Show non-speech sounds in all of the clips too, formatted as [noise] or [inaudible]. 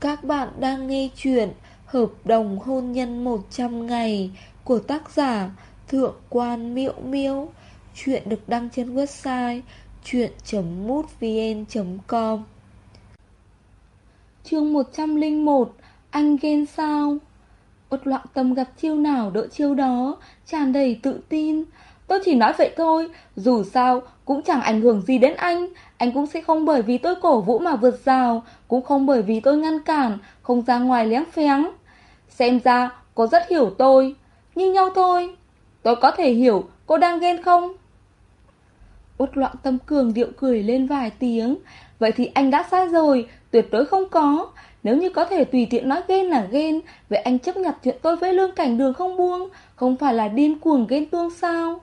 Các bạn đang nghe chuyện Hợp đồng hôn nhân 100 ngày của tác giả Thượng quan Miễu Miễu. Chuyện được đăng trên website chuyện.mútvn.com Chương 101 Anh ghen sao? Út loạn tâm gặp chiêu nào đỡ chiêu đó, tràn đầy tự tin. Tôi chỉ nói vậy thôi, dù sao cũng chẳng ảnh hưởng gì đến anh, anh cũng sẽ không bởi vì tôi cổ vũ mà vượt rào, cũng không bởi vì tôi ngăn cản, không ra ngoài léng phéng. Xem ra cô rất hiểu tôi, như nhau thôi. Tôi có thể hiểu cô đang ghen không? Út loạn tâm cường điệu cười lên vài tiếng. Vậy thì anh đã sai rồi, tuyệt đối không có. Nếu như có thể tùy tiện nói ghen là ghen, vậy anh chấp nhận chuyện tôi với lương cảnh đường không buông, không phải là điên cuồng ghen tuông sao?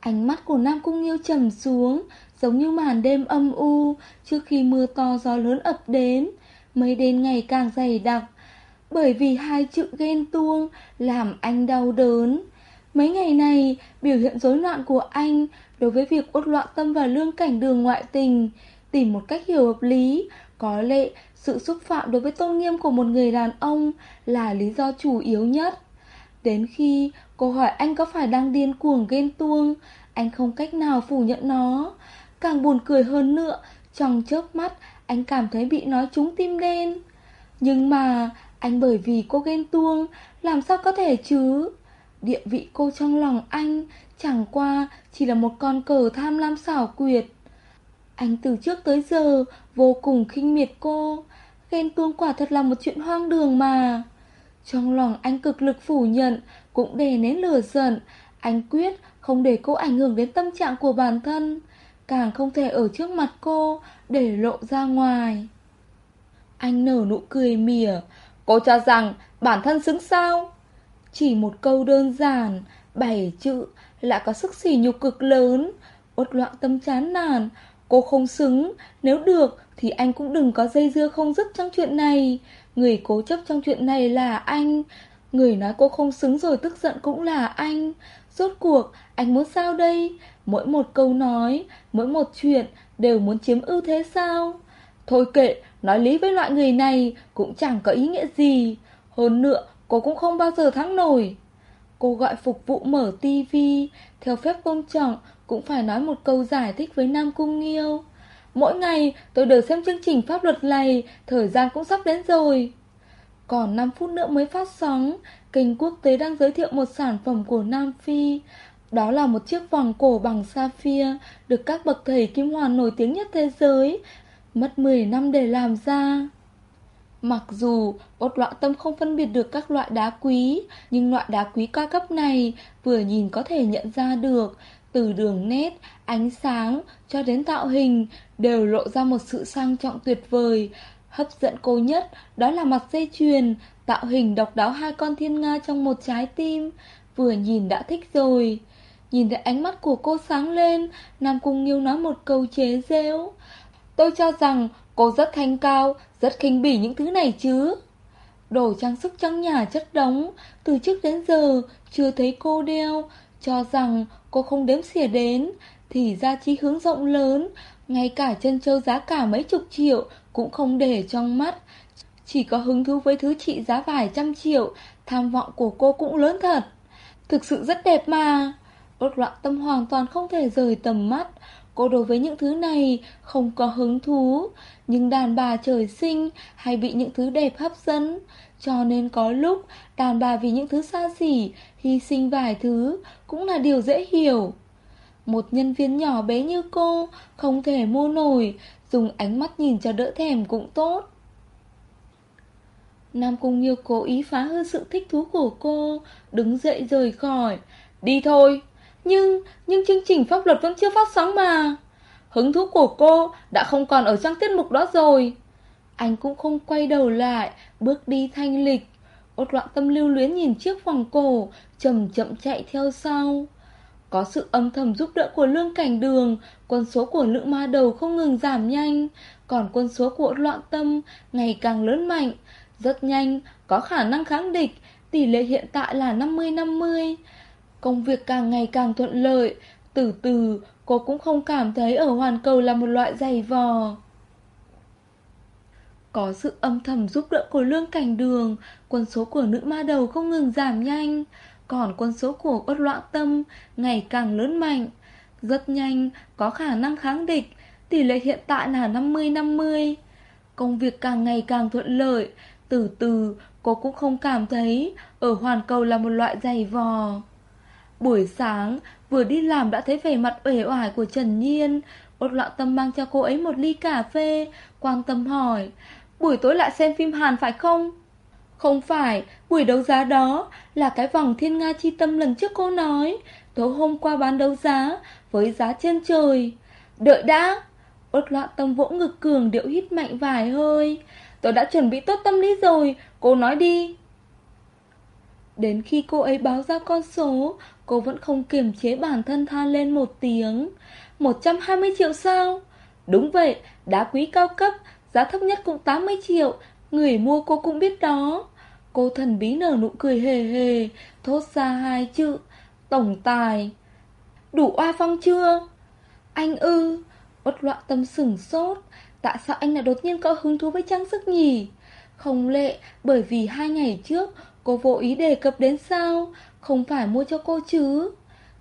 Ánh mắt của Nam Cung Nghiêu trầm xuống, giống như màn đêm âm u, trước khi mưa to gió lớn ập đến. Mây đen ngày càng dày đặc, bởi vì hai chữ ghen tuông làm anh đau đớn. Mấy ngày này, biểu hiện rối loạn của anh đối với việc uất loạn tâm và lương cảnh đường ngoại tình, tìm một cách hiểu hợp lý, có lệ sự xúc phạm đối với tôn nghiêm của một người đàn ông là lý do chủ yếu nhất. Đến khi cô hỏi anh có phải đang điên cuồng ghen tuông, anh không cách nào phủ nhận nó. Càng buồn cười hơn nữa, trong chớp mắt anh cảm thấy bị nói trúng tim đen. Nhưng mà anh bởi vì cô ghen tuông, làm sao có thể chứ? Địa vị cô trong lòng anh chẳng qua chỉ là một con cờ tham lam xảo quyệt. Anh từ trước tới giờ vô cùng khinh miệt cô, ghen tuông quả thật là một chuyện hoang đường mà. Trong lòng anh cực lực phủ nhận, cũng đè nén lửa giận, anh quyết không để cô ảnh hưởng đến tâm trạng của bản thân, càng không thể ở trước mặt cô để lộ ra ngoài. Anh nở nụ cười mỉa, cô cho rằng bản thân xứng sao? Chỉ một câu đơn giản, bảy chữ lại có sức sỉ nhục cực lớn, uất loạn tâm chán nản, cô không xứng, nếu được thì anh cũng đừng có dây dưa không dứt trong chuyện này. Người cố chấp trong chuyện này là anh, người nói cô không xứng rồi tức giận cũng là anh. Rốt cuộc, anh muốn sao đây? Mỗi một câu nói, mỗi một chuyện đều muốn chiếm ưu thế sao? Thôi kệ, nói lý với loại người này cũng chẳng có ý nghĩa gì. Hơn nữa, cô cũng không bao giờ thắng nổi. Cô gọi phục vụ mở tivi, theo phép công trọng cũng phải nói một câu giải thích với Nam Cung Nghiêu. Mỗi ngày tôi đều xem chương trình pháp luật này, thời gian cũng sắp đến rồi. Còn 5 phút nữa mới phát sóng, kênh quốc tế đang giới thiệu một sản phẩm của Nam Phi. Đó là một chiếc vòng cổ bằng sapphire, được các bậc thầy kim hoàn nổi tiếng nhất thế giới, mất 10 năm để làm ra. Mặc dù bột loạn tâm không phân biệt được các loại đá quý, nhưng loại đá quý cao cấp này vừa nhìn có thể nhận ra được, từ đường nét, ánh sáng cho đến tạo hình đều lộ ra một sự sang trọng tuyệt vời. Hấp dẫn cô nhất đó là mặt dây chuyền, tạo hình độc đáo hai con thiên nga trong một trái tim, vừa nhìn đã thích rồi. Nhìn thấy ánh mắt của cô sáng lên, Nam Cung Nghiêu nói một câu chế giễu. Tôi cho rằng cô rất thanh cao, rất khinh bỉ những thứ này chứ. Đồ trang sức trong nhà chất đống, từ trước đến giờ chưa thấy cô đeo, cho rằng cô không đếm xỉa đến, thì ra chi hướng rộng lớn, ngay cả chân châu giá cả mấy chục triệu cũng không để trong mắt. Chỉ có hứng thú với thứ trị giá vài trăm triệu, tham vọng của cô cũng lớn thật. Thực sự rất đẹp mà. Bất loạn tâm hoàn toàn không thể rời tầm mắt. Cô đối với những thứ này không có hứng thú, nhưng đàn bà trời sinh hay bị những thứ đẹp hấp dẫn. Cho nên có lúc đàn bà vì những thứ xa xỉ, hy sinh vài thứ cũng là điều dễ hiểu. Một nhân viên nhỏ bé như cô không thể mua nổi, dùng ánh mắt nhìn cho đỡ thèm cũng tốt. Nam Cung Nhiêu cố ý phá hư sự thích thú của cô, đứng dậy rời khỏi. Đi thôi. Nhưng, nhưng chương trình pháp luật vẫn chưa phát sóng mà. Hứng thú của cô đã không còn ở trong tiết mục đó rồi. Anh cũng không quay đầu lại, bước đi thanh lịch. Ốt loạn tâm lưu luyến nhìn chiếc vòng cổ, chậm chậm chạy theo sau. Có sự âm thầm giúp đỡ của lương cảnh đường, quân số của nữ ma đầu không ngừng giảm nhanh, còn quân số của loạn tâm ngày càng lớn mạnh. Rất nhanh, có khả năng kháng địch, tỷ lệ hiện tại là 50-50. Công việc càng ngày càng thuận lợi, từ từ cô cũng không cảm thấy ở hoàn cầu là một loại giày vò. Có sự âm thầm giúp đỡ của lương cảnh đường, quân số của nữ ma đầu không ngừng giảm nhanh, còn quân số của bất loạn tâm ngày càng lớn mạnh. Rất nhanh, có khả năng kháng địch, tỷ lệ hiện tại là 50-50. Công việc càng ngày càng thuận lợi, từ từ cô cũng không cảm thấy ở hoàn cầu là một loại dày vò. Buổi sáng, vừa đi làm đã thấy vẻ mặt uể oải của Trần Nhiên, Ốt loạn tâm mang cho cô ấy một ly cà phê, quan tâm hỏi, buổi tối lại xem phim Hàn phải không? Không phải, buổi đấu giá đó là cái vòng thiên nga chi tâm lần trước cô nói, tối hôm qua bán đấu giá với giá trên trời. Đợi đã! Ốt loạn tâm vỗ ngực cường điệu hít mạnh vài hơi. Tôi đã chuẩn bị tốt tâm lý rồi, cô nói đi. Đến khi cô ấy báo ra con số, cô vẫn không kiềm chế bản thân than lên một tiếng. 120 triệu sao? Đúng vậy, đá quý cao cấp, giá thấp nhất cũng 80 triệu, người mua cô cũng biết đó. Cô thần bí nở nụ cười hề hề, thốt ra hai chữ, tổng tài. Đủ oai phong chưa? Anh ư, bất loạn tâm sửng sốt, tại sao anh lại đột nhiên có hứng thú với trang sức nhỉ? Không lệ, bởi vì hai ngày trước cô vô ý đề cập đến sao, không phải mua cho cô chứ.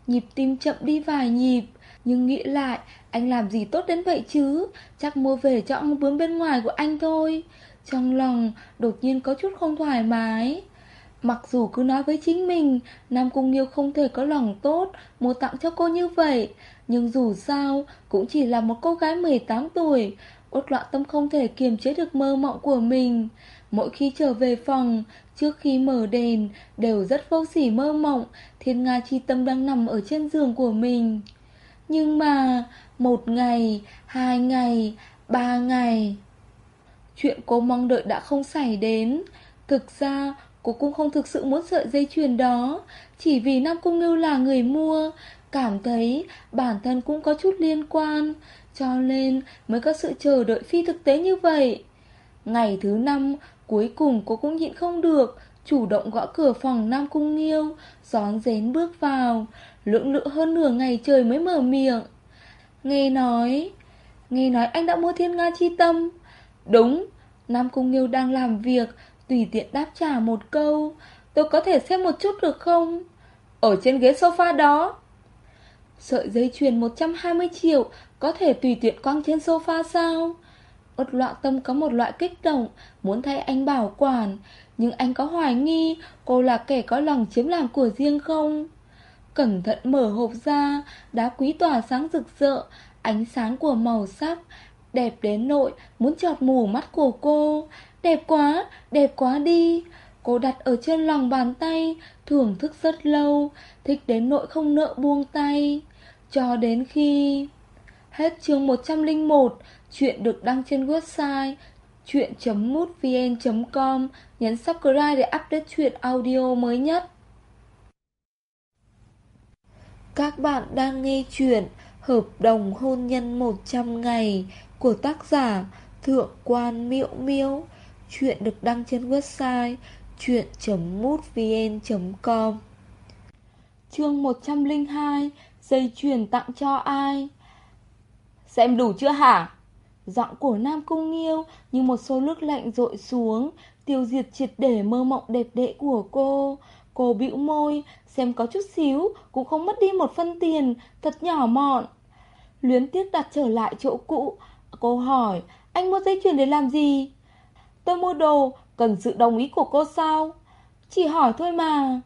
Nhịp tim chậm đi vài nhịp, nhưng nghĩ lại, anh làm gì tốt đến vậy chứ, chắc mua về cho ông bướm bên ngoài của anh thôi. Trong lòng đột nhiên có chút không thoải mái. Mặc dù cứ nói với chính mình, Nam Cung Nghiêu không thể có lòng tốt, mua tặng cho cô như vậy. Nhưng dù sao, cũng chỉ là một cô gái 18 tuổi, Út loạn tâm không thể kiềm chế được mơ mộng của mình. Mỗi khi trở về phòng, trước khi mở đèn, đều rất vô sỉ mơ mộng, thiên nga chi tâm đang nằm ở trên giường của mình. Nhưng mà, một ngày, hai ngày, ba ngày... Chuyện cô mong đợi đã không xảy đến. Thực ra, cô cũng không thực sự muốn sợi dây chuyền đó. Chỉ vì Nam Cung Ngưu là người mua, cảm thấy bản thân cũng có chút liên quan. Cho nên mới có sự chờ đợi phi thực tế như vậy. Ngày thứ năm, cuối cùng cô cũng nhịn không được, chủ động gõ cửa phòng Nam Cung Nghiêu, gión dén bước vào, lưỡng lự hơn nửa ngày trời mới mở miệng. Nghe nói, nghe nói anh đã mua thiên nga chi tâm. Đúng, Nam Cung Nghiêu đang làm việc, tùy tiện đáp trả một câu. Tôi có thể xem một chút được không? Ở trên ghế sofa đó. Sợi dây chuyền 120 triệu có thể tùy tiện quăng trên sofa sao? Út loạn tâm có một loại kích động, muốn thay anh bảo quản, nhưng anh có hoài nghi cô là kẻ có lòng chiếm làm của riêng không? Cẩn thận mở hộp ra, đá quý tỏa sáng rực rỡ, ánh sáng của màu sắc, đẹp đến nội, muốn chọt mù mắt của cô. Đẹp quá, đẹp quá đi. Cô đặt ở trên lòng bàn tay, thưởng thức rất lâu, thích đến nội không nợ buông tay. Cho đến khi... Hết chương 101, chuyện được đăng trên website chuyện.mútvn.com, nhấn subscribe để update chuyện audio mới nhất. Các bạn đang nghe chuyện Hợp đồng hôn nhân 100 ngày của tác giả Thượng quan Miễu Miễu. Chuyện được đăng trên website chuyện.mútvn.com Chương 102 Dây chuyền tặng cho ai? Xem đủ chưa hả? Giọng của Nam Cung Nghiêu như một số nước lạnh rội xuống, tiêu diệt triệt để mơ mộng đẹp đẽ của cô. Cô bĩu môi, xem có chút xíu, cũng không mất đi một phân tiền, thật nhỏ mọn. Luyến tiếc đặt trở lại chỗ cũ, cô hỏi, anh mua dây chuyền để làm gì? Tôi mua đồ, cần sự đồng ý của cô sao? Chỉ hỏi thôi mà.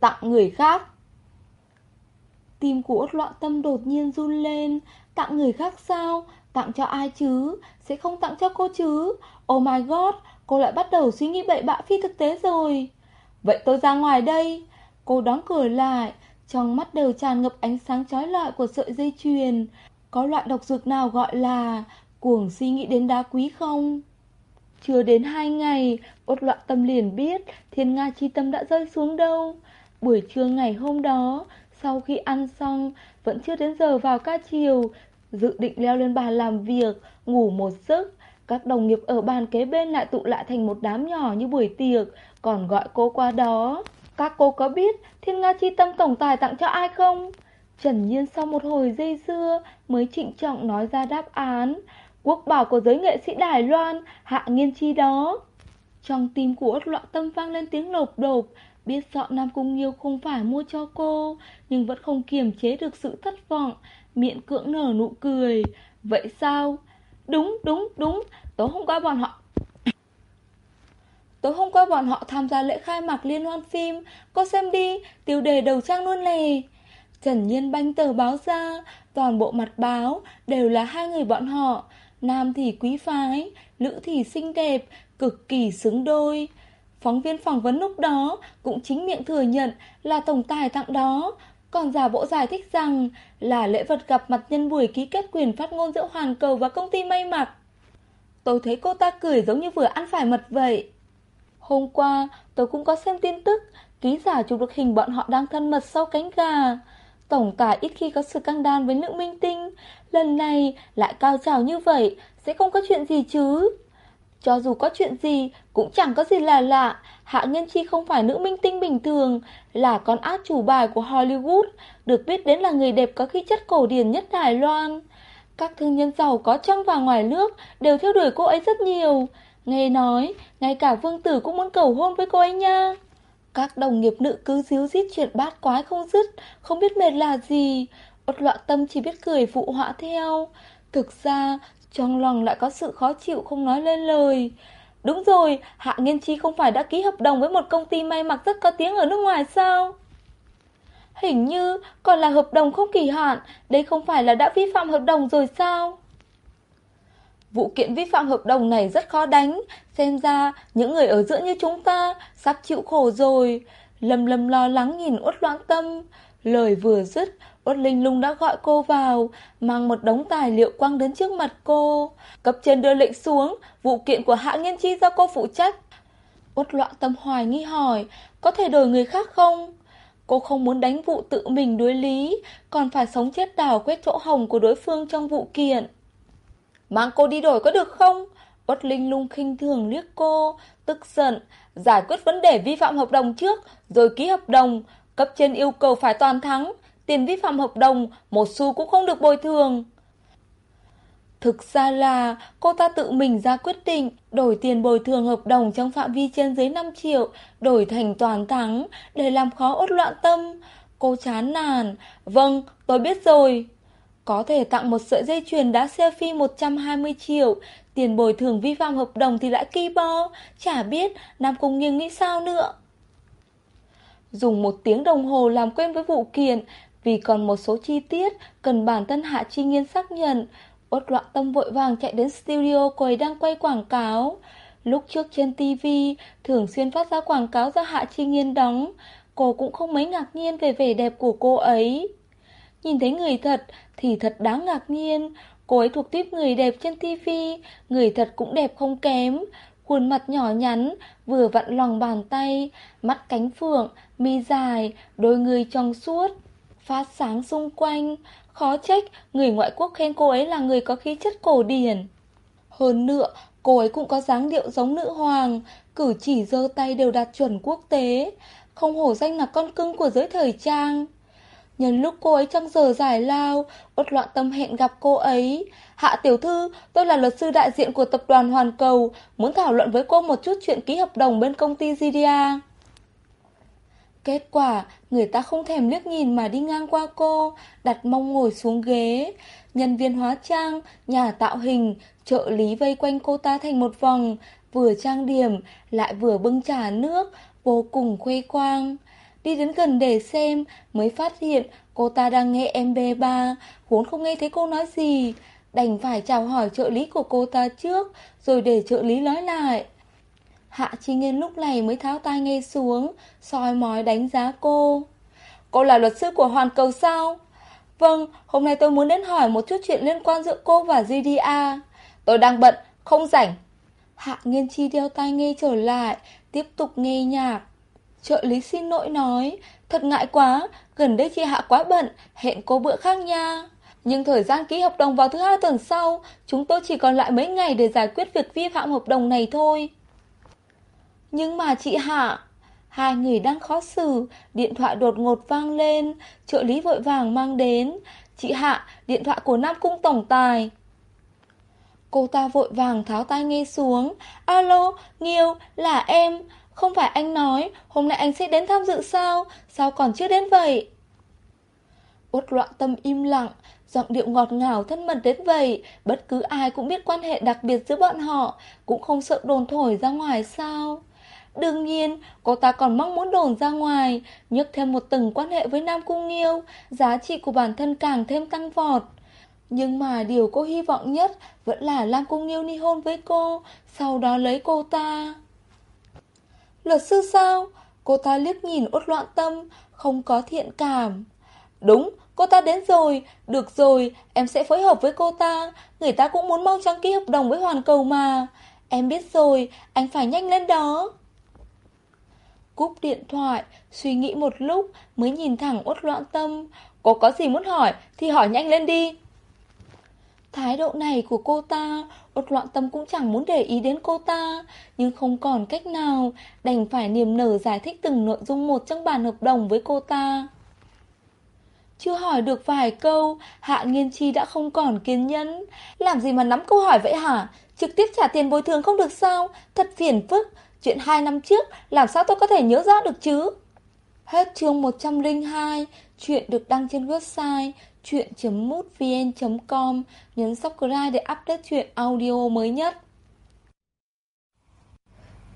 Tặng người khác. Tim của út loạn tâm đột nhiên run lên, tặng người khác sao? Tặng cho ai chứ? Sẽ không tặng cho cô chứ? Oh my god, cô lại bắt đầu suy nghĩ bậy bạ phi thực tế rồi. Vậy tôi ra ngoài đây. Cô đóng cửa lại, trong mắt đều tràn ngập ánh sáng chói lọi của sợi dây chuyền. Có loại độc dược nào gọi là cuồng suy nghĩ đến đá quý không? Chưa đến hai ngày, bột loạn tâm liền biết thiên nga chi tâm đã rơi xuống đâu. Buổi trưa ngày hôm đó, sau khi ăn xong, vẫn chưa đến giờ vào ca chiều, dự định leo lên bàn làm việc, ngủ một giấc. Các đồng nghiệp ở bàn kế bên lại tụ lại thành một đám nhỏ như buổi tiệc, còn gọi cô qua đó. Các cô có biết Thiên Nga Chi Tâm tổng tài tặng cho ai không? Trần Nhiên sau một hồi dây dưa mới trịnh trọng nói ra đáp án. quốc bảo của giới nghệ sĩ Đài Loan, Hạ Nghiên Chi đó. Trong tim của ất Loạn Tâm vang lên tiếng lột đột, biết rõ Nam Cung Nghiêu không phải mua cho cô, nhưng vẫn không kiềm chế được sự thất vọng, miệng cưỡng nở nụ cười. Vậy sao? Đúng, đúng, đúng, tối hôm qua bọn họ... [coughs] Tối hôm qua bọn họ tham gia lễ khai mạc liên hoan phim, cô xem đi, tiêu đề đầu trang luôn lè Trần Nhiên banh tờ báo ra, toàn bộ mặt báo đều là hai người bọn họ, nam thì quý phái, nữ thì xinh đẹp, cực kỳ xứng đôi. Phóng viên phỏng vấn lúc đó cũng chính miệng thừa nhận là tổng tài tặng đó, còn giả bộ giải thích rằng là lễ vật gặp mặt nhân buổi ký kết quyền phát ngôn giữa Hoàn Cầu và công ty may mặc. Tôi thấy cô ta cười giống như vừa ăn phải mật vậy. Hôm qua tôi cũng có xem tin tức, ký giả chụp được hình bọn họ đang thân mật sau cánh gà. Tổng tài ít khi có sự căng đan với nữ minh tinh, lần này lại cao trào như vậy, sẽ không có chuyện gì chứ. Cho dù có chuyện gì, cũng chẳng có gì là lạ. Hạ Nhân Chi không phải nữ minh tinh bình thường, là con át chủ bài của Hollywood, được biết đến là người đẹp có khí chất cổ điển nhất Đài Loan. Các thương nhân giàu có trong và ngoài nước đều theo đuổi cô ấy rất nhiều. Nghe nói, ngay cả vương tử cũng muốn cầu hôn với cô ấy nha. Các đồng nghiệp nữ cứ díu dít chuyện bát quái không dứt, không biết mệt là gì. Út loạn tâm chỉ biết cười phụ họa theo. Thực ra, trong lòng lại có sự khó chịu không nói lên lời. Đúng rồi, Hạ Nghiên Chi không phải đã ký hợp đồng với một công ty may mặc rất có tiếng ở nước ngoài sao? Hình như còn là hợp đồng không kỳ hạn, đây không phải là đã vi phạm hợp đồng rồi sao? Vụ kiện vi phạm hợp đồng này rất khó đánh, xem ra những người ở giữa như chúng ta sắp chịu khổ rồi. Lâm lâm lo lắng nhìn uất loãng tâm, lời vừa dứt, Uất Linh Lung đã gọi cô vào, mang một đống tài liệu quăng đến trước mặt cô. Cấp trên đưa lệnh xuống, vụ kiện của hạ nghiên chi do cô phụ trách. Uất loạn tâm hoài nghi hỏi, có thể đổi người khác không? Cô không muốn đánh vụ tự mình đối lý, còn phải sống chết đảo quét chỗ hồng của đối phương trong vụ kiện. Mang cô đi đổi có được không? Uất Linh Lung khinh thường liếc cô, tức giận, giải quyết vấn đề vi phạm hợp đồng trước, rồi ký hợp đồng. Cấp trên yêu cầu phải toàn thắng, tiền vi phạm hợp đồng, một xu cũng không được bồi thường. Thực ra là cô ta tự mình ra quyết định đổi tiền bồi thường hợp đồng trong phạm vi trên dưới 5 triệu, đổi thành toàn thắng để làm khó ốt loạn tâm. Cô chán nản. Vâng, tôi biết rồi. Có thể tặng một sợi dây chuyền đá selfie 120 triệu, tiền bồi thường vi phạm hợp đồng thì lại kỳ bo, chả biết Nam Cung Nghiêng nghĩ sao nữa. Dùng một tiếng đồng hồ làm quen với vụ kiện, vì còn một số chi tiết cần bản thân Hạ Chi Nghiên xác nhận, Uất loạn tâm vội vàng chạy đến studio cô ấy đang quay quảng cáo. Lúc trước trên TV thường xuyên phát ra quảng cáo do Hạ Chi Nghiên đóng, cô cũng không mấy ngạc nhiên về vẻ đẹp của cô ấy. Nhìn thấy người thật thì thật đáng ngạc nhiên, cô ấy thuộc tiếp người đẹp trên TV, người thật cũng đẹp không kém. Khuôn mặt nhỏ nhắn, vừa vặn lòng bàn tay, mắt cánh phượng, mi dài, đôi người trong suốt phát sáng xung quanh. Khó trách, người ngoại quốc khen cô ấy là người có khí chất cổ điển. Hơn nữa, cô ấy cũng có dáng điệu giống nữ hoàng, cử chỉ giơ tay đều đạt chuẩn quốc tế, không hổ danh là con cưng của giới thời trang. Nhân lúc cô ấy trong giờ giải lao, Uất loạn tâm hẹn gặp cô ấy. Hạ tiểu thư, tôi là luật sư đại diện của tập đoàn Hoàn Cầu, muốn thảo luận với cô một chút chuyện ký hợp đồng bên công ty Zidia. Kết quả, người ta không thèm liếc nhìn mà đi ngang qua cô, đặt mông ngồi xuống ghế. Nhân viên hóa trang, nhà tạo hình, trợ lý vây quanh cô ta thành một vòng, vừa trang điểm, lại vừa bưng trà nước, vô cùng khuê khoang. Đi đến gần để xem, mới phát hiện cô ta đang nghe MP3, vốn không nghe thấy cô nói gì. Đành phải chào hỏi trợ lý của cô ta trước, rồi để trợ lý nói lại. Hạ Chi Nghiên lúc này mới tháo tai nghe xuống, soi mói đánh giá cô. Cô là luật sư của Hoàn Cầu sao? Vâng, hôm nay tôi muốn đến hỏi một chút chuyện liên quan giữa cô và GDA. Tôi đang bận, không rảnh. Hạ Nghiên Chi đeo tai nghe trở lại, tiếp tục nghe nhạc. Trợ lý xin lỗi nói, thật ngại quá, gần đây chị Hạ quá bận, hẹn cô bữa khác nha. Nhưng thời gian ký hợp đồng vào thứ hai tuần sau, chúng tôi chỉ còn lại mấy ngày để giải quyết việc vi phạm hợp đồng này thôi. Nhưng mà chị Hạ... Hai người đang khó xử, điện thoại đột ngột vang lên, trợ lý vội vàng mang đến. Chị Hạ, điện thoại của Nam Cung Tổng Tài. Cô ta vội vàng tháo tai nghe xuống. Alo, Nghiêu, là em. Không phải anh nói, hôm nay anh sẽ đến tham dự sao? Sao còn chưa đến vậy? Uất loạn tâm im lặng, giọng điệu ngọt ngào thân mật đến vậy. Bất cứ ai cũng biết quan hệ đặc biệt giữa bọn họ, cũng không sợ đồn thổi ra ngoài sao? Đương nhiên, cô ta còn mong muốn đồn ra ngoài, nhấc thêm một tầng quan hệ với Nam Cung Nghiêu, giá trị của bản thân càng thêm tăng vọt. Nhưng mà điều cô hy vọng nhất vẫn là Lam Cung Nghiêu ni hôn với cô, sau đó lấy cô ta. Luật sư sao? Cô ta liếc nhìn ốt loạn tâm, không có thiện cảm. Đúng, cô ta đến rồi, được rồi, em sẽ phối hợp với cô ta, người ta cũng muốn mau chóng ký hợp đồng với Hoàn Cầu mà. Em biết rồi, anh phải nhanh lên đó. Cúp điện thoại, suy nghĩ một lúc mới nhìn thẳng uất loạn tâm. Cô có gì muốn hỏi thì hỏi nhanh lên đi. Thái độ này của cô ta, uất loạn tâm cũng chẳng muốn để ý đến cô ta, nhưng không còn cách nào, đành phải niềm nở giải thích từng nội dung một trong bản hợp đồng với cô ta. Chưa hỏi được vài câu, Hạ Nghiên Chi đã không còn kiên nhẫn. Làm gì mà nắm câu hỏi vậy hả? Trực tiếp trả tiền bồi thường không được sao? Thật phiền phức. Chuyện hai năm trước, làm sao tôi có thể nhớ rõ được chứ? Hết chương 102, chuyện được đăng trên website chuyện.mútvn.com Nhấn subscribe để update chuyện audio mới nhất.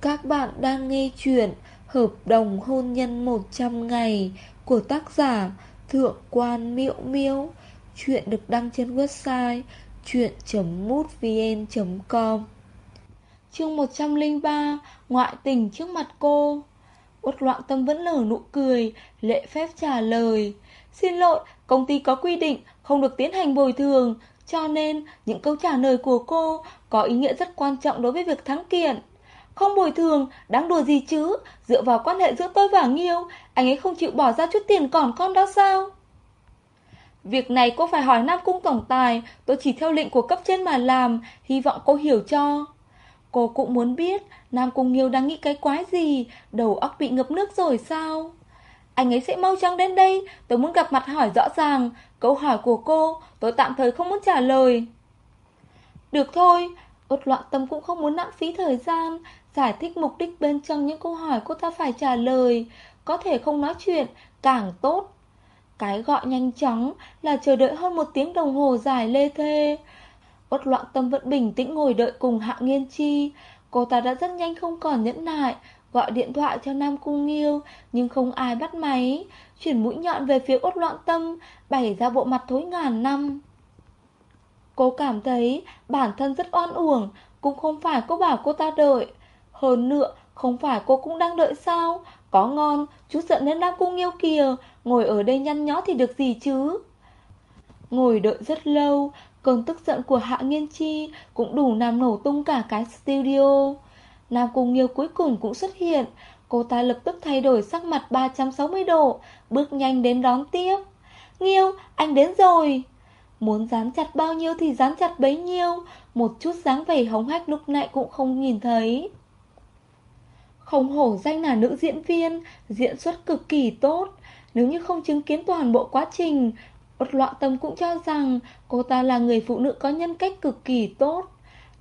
Các bạn đang nghe chuyện Hợp đồng hôn nhân 100 ngày của tác giả Thượng quan miễu miễu Chuyện được đăng trên website chuyện.mútvn.com Chương 103 Ngoại tình trước mặt cô. Uất loạn tâm vẫn nở nụ cười Lệ phép trả lời Xin lỗi, công ty có quy định Không được tiến hành bồi thường Cho nên những câu trả lời của cô Có ý nghĩa rất quan trọng đối với việc thắng kiện. Không bồi thường, đáng đùa gì chứ? Dựa vào quan hệ giữa tôi và Nghiêu Anh ấy không chịu bỏ ra chút tiền còn con đó sao? Việc này cô phải hỏi Nam Cung Tổng Tài Tôi chỉ theo lệnh của cấp trên mà làm Hy vọng cô hiểu cho. Cô cũng muốn biết Nam Cung Nghiêu đang nghĩ cái quái gì? Đầu óc bị ngập nước rồi sao? Anh ấy sẽ mau chóng đến đây. Tôi muốn gặp mặt hỏi rõ ràng. Câu hỏi của cô, tôi tạm thời không muốn trả lời. Được thôi. Út loạn tâm cũng không muốn lãng phí thời gian. Giải thích mục đích bên trong những câu hỏi cô ta phải trả lời. Có thể không nói chuyện, Càng tốt. Cái gọi nhanh chóng là chờ đợi hơn một tiếng đồng hồ dài lê thê. Ốt loạn tâm vẫn bình tĩnh ngồi đợi cùng Hạ Nghiên Chi. Cô ta đã rất nhanh không còn nhẫn nại, Gọi điện thoại cho Nam Cung Nghiêu, Nhưng không ai bắt máy. Chuyển mũi nhọn về phía ốt loạn tâm, Bày ra bộ mặt thối ngàn năm. Cô cảm thấy bản thân rất oan uổng, Cũng không phải cô bảo cô ta đợi. Hơn nữa, Không phải cô cũng đang đợi sao? Có ngon, Chú giận đến Nam Cung Nghiêu kìa, Ngồi ở đây nhăn nhó thì được gì chứ? Ngồi đợi rất lâu Cơn tức giận của Hạ Nghiên Chi cũng đủ làm nổ tung cả cái studio. Nam Cung Nghiêu cuối cùng cũng xuất hiện. Cô ta lập tức thay đổi sắc mặt 360 độ, bước nhanh đến đón tiếp. Nghiêu, anh đến rồi. Muốn dán chặt bao nhiêu thì dán chặt bấy nhiêu, một chút dáng vẻ hống hách lúc nãy cũng không nhìn thấy. Không hổ danh là nữ diễn viên, diễn xuất cực kỳ tốt. Nếu như không chứng kiến toàn bộ quá trình, Út loạn tâm cũng cho rằng cô ta là người phụ nữ có nhân cách cực kỳ tốt.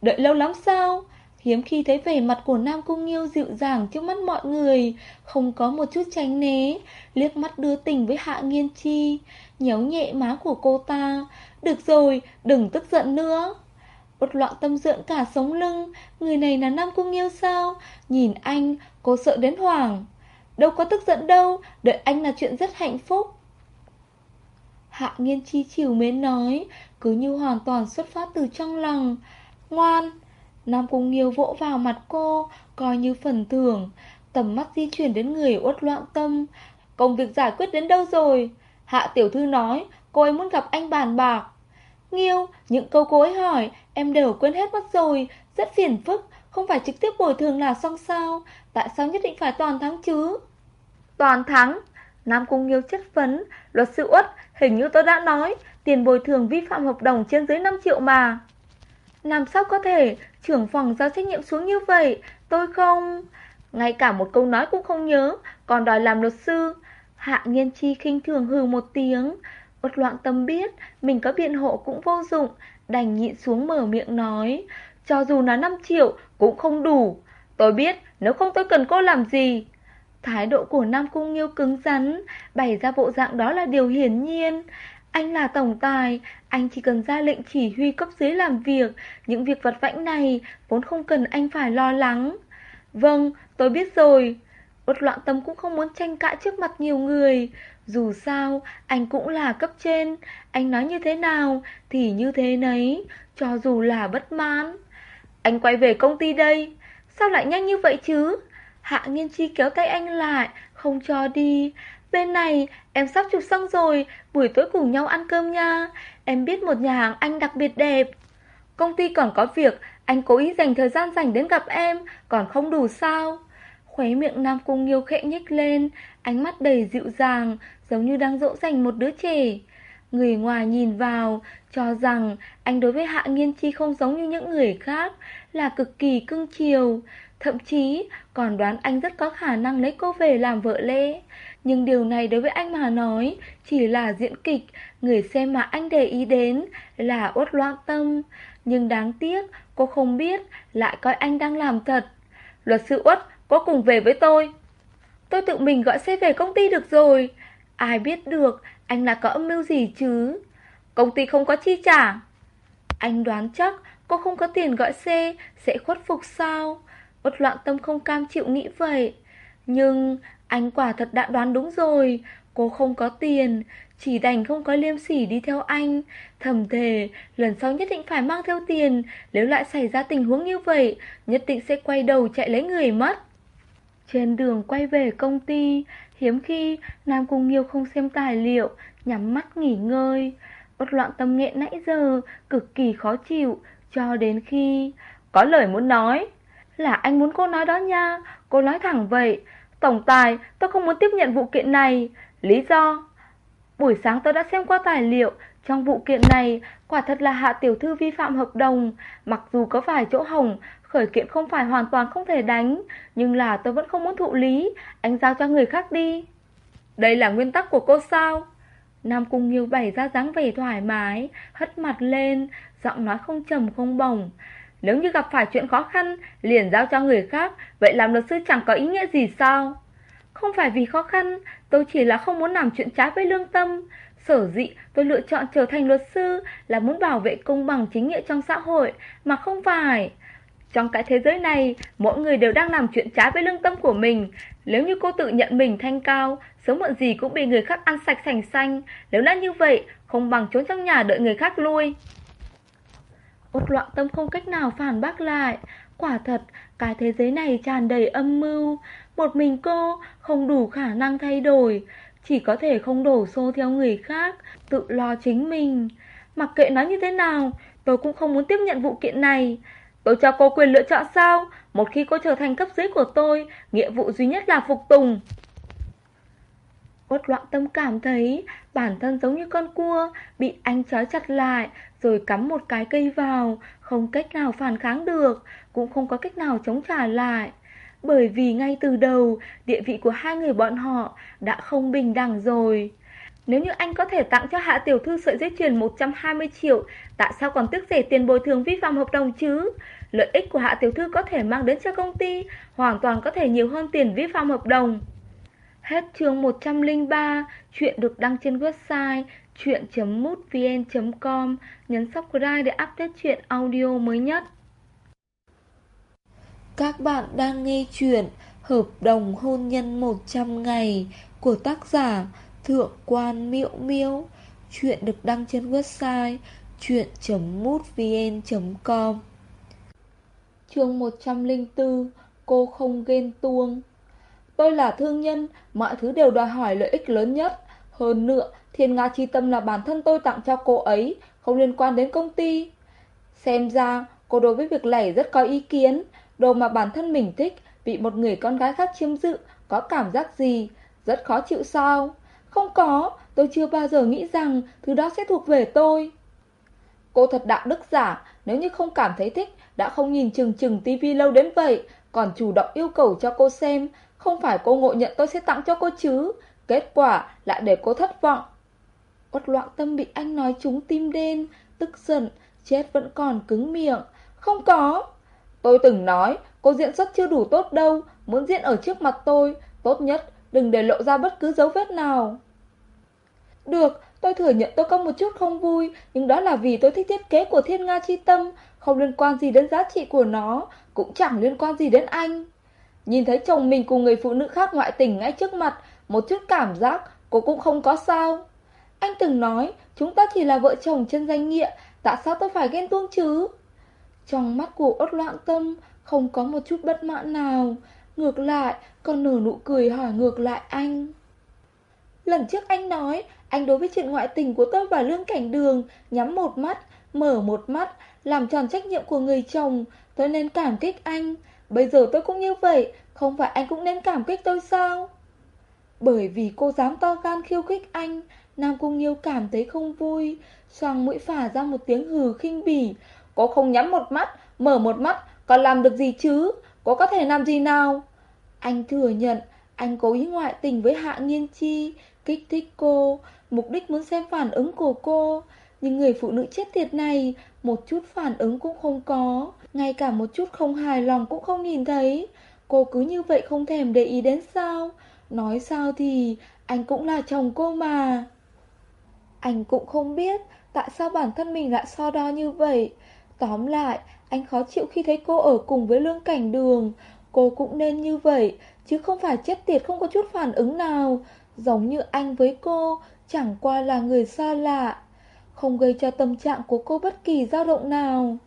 Đợi lâu lắm sao? Hiếm khi thấy vẻ mặt của Nam Cung Nghiêu dịu dàng trước mắt mọi người, không có một chút tránh né, liếc mắt đưa tình với Hạ Nghiên Chi, nhéo nhẹ má của cô ta. Được rồi, đừng tức giận nữa. Út loạn tâm dưỡng cả sống lưng, người này là Nam Cung Nghiêu sao? Nhìn anh, cô sợ đến hoảng. Đâu có tức giận đâu, đợi anh là chuyện rất hạnh phúc. Hạ nghiên chi chiều mến nói, cứ như hoàn toàn xuất phát từ trong lòng. Ngoan! Nam Cung Nghiêu vỗ vào mặt cô, coi như phần thưởng. Tầm mắt di chuyển đến người uất loạn tâm. Công việc giải quyết đến đâu rồi? Hạ tiểu thư nói, cô ấy muốn gặp anh bàn bạc. Nghiêu, những câu cô ấy hỏi, em đều quên hết mất rồi, rất phiền phức, không phải trực tiếp bồi thường là xong sao, tại sao nhất định phải toàn thắng chứ? Toàn thắng? Nam Cung Nghiêu chất vấn, luật sư Uất, hình như tôi đã nói, tiền bồi thường vi phạm hợp đồng trên dưới 5 triệu mà. Làm sao có thể, trưởng phòng giao trách nhiệm xuống như vậy, tôi không... Ngay cả một câu nói cũng không nhớ, còn đòi làm luật sư. Hạ nghiên chi khinh thường hừ một tiếng. Uất loạn tâm biết, mình có biện hộ cũng vô dụng, đành nhịn xuống mở miệng nói, cho dù là 5 triệu cũng không đủ. Tôi biết nếu không tôi cần cô làm gì. Thái độ của Nam Cung Nghiêu cứng rắn, bày ra bộ dạng đó là điều hiển nhiên. Anh là tổng tài, anh chỉ cần ra lệnh chỉ huy cấp dưới làm việc, những việc vật vãnh này vốn không cần anh phải lo lắng. Vâng, tôi biết rồi. Út loạn tâm cũng không muốn tranh cãi trước mặt nhiều người. Dù sao, anh cũng là cấp trên, anh nói như thế nào thì như thế nấy, cho dù là bất mãn. Anh quay về công ty đây, sao lại nhanh như vậy chứ? Hạ nghiên chi kéo tay anh lại, không cho đi. Bên này, em sắp chụp xong rồi, buổi tối cùng nhau ăn cơm nha. Em biết một nhà hàng anh đặc biệt đẹp. Công ty còn có việc, anh cố ý dành thời gian dành đến gặp em, còn không đủ sao? Khóe miệng Nam Cung Nghiêu khẽ nhếch lên, ánh mắt đầy dịu dàng, giống như đang dỗ dành một đứa trẻ. Người ngoài nhìn vào, cho rằng anh đối với Hạ Nghiên Chi không giống như những người khác, là cực kỳ cưng chiều. Thậm chí còn đoán anh rất có khả năng lấy cô về làm vợ lẽ. Nhưng điều này đối với anh mà nói chỉ là diễn kịch, người xem mà anh để ý đến là uất loạn tâm. Nhưng đáng tiếc, cô không biết, lại coi anh đang làm thật. Luật sư uất, có cùng về với tôi. Tôi tự mình gọi xe về công ty được rồi. Ai biết được, anh là có âm mưu gì chứ? Công ty không có chi trả. Anh đoán chắc cô không có tiền gọi xe, sẽ khuất phục sao? Út loạn tâm không cam chịu nghĩ vậy. Nhưng anh quả thật đã đoán đúng rồi, cô không có tiền, chỉ đành không có liêm sỉ đi theo anh. Thầm thề, lần sau nhất định phải mang theo tiền, nếu lại xảy ra tình huống như vậy, nhất định sẽ quay đầu chạy lấy người mất. Trên đường quay về công ty, hiếm khi Nam Cung Nghiêu không xem tài liệu, nhắm mắt nghỉ ngơi. Bất loạn tâm nghệ nãy giờ, cực kỳ khó chịu, cho đến khi... Có lời muốn nói. Là anh muốn cô nói đó nha, cô nói thẳng vậy. Tổng tài, tôi không muốn tiếp nhận vụ kiện này. Lý do? Buổi sáng tôi đã xem qua tài liệu, trong vụ kiện này, quả thật là hạ tiểu thư vi phạm hợp đồng. Mặc dù có vài chỗ hồng, khởi kiện không phải hoàn toàn không thể đánh, nhưng là tôi vẫn không muốn thụ lý, anh giao cho người khác đi. Đây là nguyên tắc của cô sao? Nam Cung Nghiêu bày ra dáng vẻ thoải mái, hất mặt lên, giọng nói không trầm không bổng. Nếu như gặp phải chuyện khó khăn, liền giao cho người khác, vậy làm luật sư chẳng có ý nghĩa gì sao? Không phải vì khó khăn, tôi chỉ là không muốn làm chuyện trái với lương tâm. Sở dĩ tôi lựa chọn trở thành luật sư là muốn bảo vệ công bằng chính nghĩa trong xã hội, mà không phải... Trong cái thế giới này, mỗi người đều đang làm chuyện trái với lương tâm của mình. Nếu như cô tự nhận mình thanh cao, sớm muộn gì cũng bị người khác ăn sạch sành xanh. Nếu đã như vậy, không bằng trốn trong nhà đợi người khác lui. Út loạn tâm không cách nào phản bác lại. Quả thật, cái thế giới này tràn đầy âm mưu. Một mình cô không đủ khả năng thay đổi. Chỉ có thể không đổ xô theo người khác, tự lo chính mình. Mặc kệ nói như thế nào, tôi cũng không muốn tiếp nhận vụ kiện này. Tôi cho cô quyền lựa chọn sao? Một khi cô trở thành cấp dưới của tôi, nghĩa vụ duy nhất là phục tùng. Uất loạn tâm cảm thấy bản thân giống như con cua, bị anh trói chặt lại, rồi cắm một cái cây vào, không cách nào phản kháng được, cũng không có cách nào chống trả lại. Bởi vì ngay từ đầu, địa vị của hai người bọn họ đã không bình đẳng rồi. Nếu như anh có thể tặng cho Hạ Tiểu Thư sợi dây chuyền 120 triệu, tại sao còn tiếc rẻ tiền bồi thường vi phạm hợp đồng chứ? Lợi ích của Hạ Tiểu Thư có thể mang đến cho công ty, hoàn toàn có thể nhiều hơn tiền vi phạm hợp đồng. Hết chương 103, chuyện được đăng trên website chuyện.mútvn.com, nhấn subscribe để update chuyện audio mới nhất. Các bạn đang nghe chuyện Hợp đồng hôn nhân 100 ngày của tác giả Thượng quan Miễu Miễu. Chuyện được đăng trên website chuyện.mútvn.com Chương 104 Cô không ghen tuông Tôi là thương nhân, mọi thứ đều đòi hỏi lợi ích lớn nhất. Hơn nữa, thiên nga chi tâm là bản thân tôi tặng cho cô ấy, không liên quan đến công ty. Xem ra, cô đối với việc này rất có ý kiến. Đồ mà bản thân mình thích, bị một người con gái khác chiếm dự, có cảm giác gì? Rất khó chịu sao? Không có, tôi chưa bao giờ nghĩ rằng thứ đó sẽ thuộc về tôi. Cô thật đạo đức giả, nếu như không cảm thấy thích, đã không nhìn chừng chừng tivi lâu đến vậy, còn chủ động yêu cầu cho cô xem, không phải cô ngộ nhận tôi sẽ tặng cho cô chứ, kết quả lại để cô thất vọng. Uất loạn tâm bị anh nói trúng tim đen, tức giận, chết vẫn còn cứng miệng. Không có. Tôi từng nói, cô diễn xuất chưa đủ tốt đâu, muốn diễn ở trước mặt tôi, tốt nhất đừng để lộ ra bất cứ dấu vết nào. Được, tôi thừa nhận tôi có một chút không vui, nhưng đó là vì tôi thích thiết kế của Thiên Nga Chi Tâm, không liên quan gì đến giá trị của nó, cũng chẳng liên quan gì đến anh. Nhìn thấy chồng mình cùng người phụ nữ khác ngoại tình ngay trước mặt, một chút cảm giác cô cũng không có sao. Anh từng nói, chúng ta chỉ là vợ chồng chân danh nghĩa, tại sao tôi phải ghen tuông chứ? Trong mắt của ốt loạn tâm, không có một chút bất mãn nào. Ngược lại, còn nở nụ cười hỏi ngược lại anh. Lần trước anh nói, anh đối với chuyện ngoại tình của tôi và Lương Cảnh Đường, nhắm một mắt, mở một mắt, làm tròn trách nhiệm của người chồng, tôi nên cảm kích anh. Bây giờ tôi cũng như vậy, không phải anh cũng nên cảm kích tôi sao? Bởi vì cô dám to gan khiêu khích anh, Nam Cung Nghiêu cảm thấy không vui, xoàng mũi phả ra một tiếng hừ khinh bỉ. Cô không nhắm một mắt, mở một mắt, còn làm được gì chứ? Cô có thể làm gì nào? Anh thừa nhận, anh cố ý ngoại tình với Hạ Nghiên Chi, kích thích cô, mục đích muốn xem phản ứng của cô. Nhưng người phụ nữ chết tiệt này, một chút phản ứng cũng không có, ngay cả một chút không hài lòng cũng không nhìn thấy. Cô cứ như vậy không thèm để ý đến sao? Nói sao thì anh cũng là chồng cô mà. Anh cũng không biết tại sao bản thân mình lại so đo như vậy. Tóm lại, anh khó chịu khi thấy cô ở cùng với lương cảnh đường. Cô cũng nên như vậy, chứ không phải chết tiệt không có chút phản ứng nào. Giống như anh với cô, chẳng qua là người xa lạ. Không gây cho tâm trạng của cô bất kỳ dao động nào.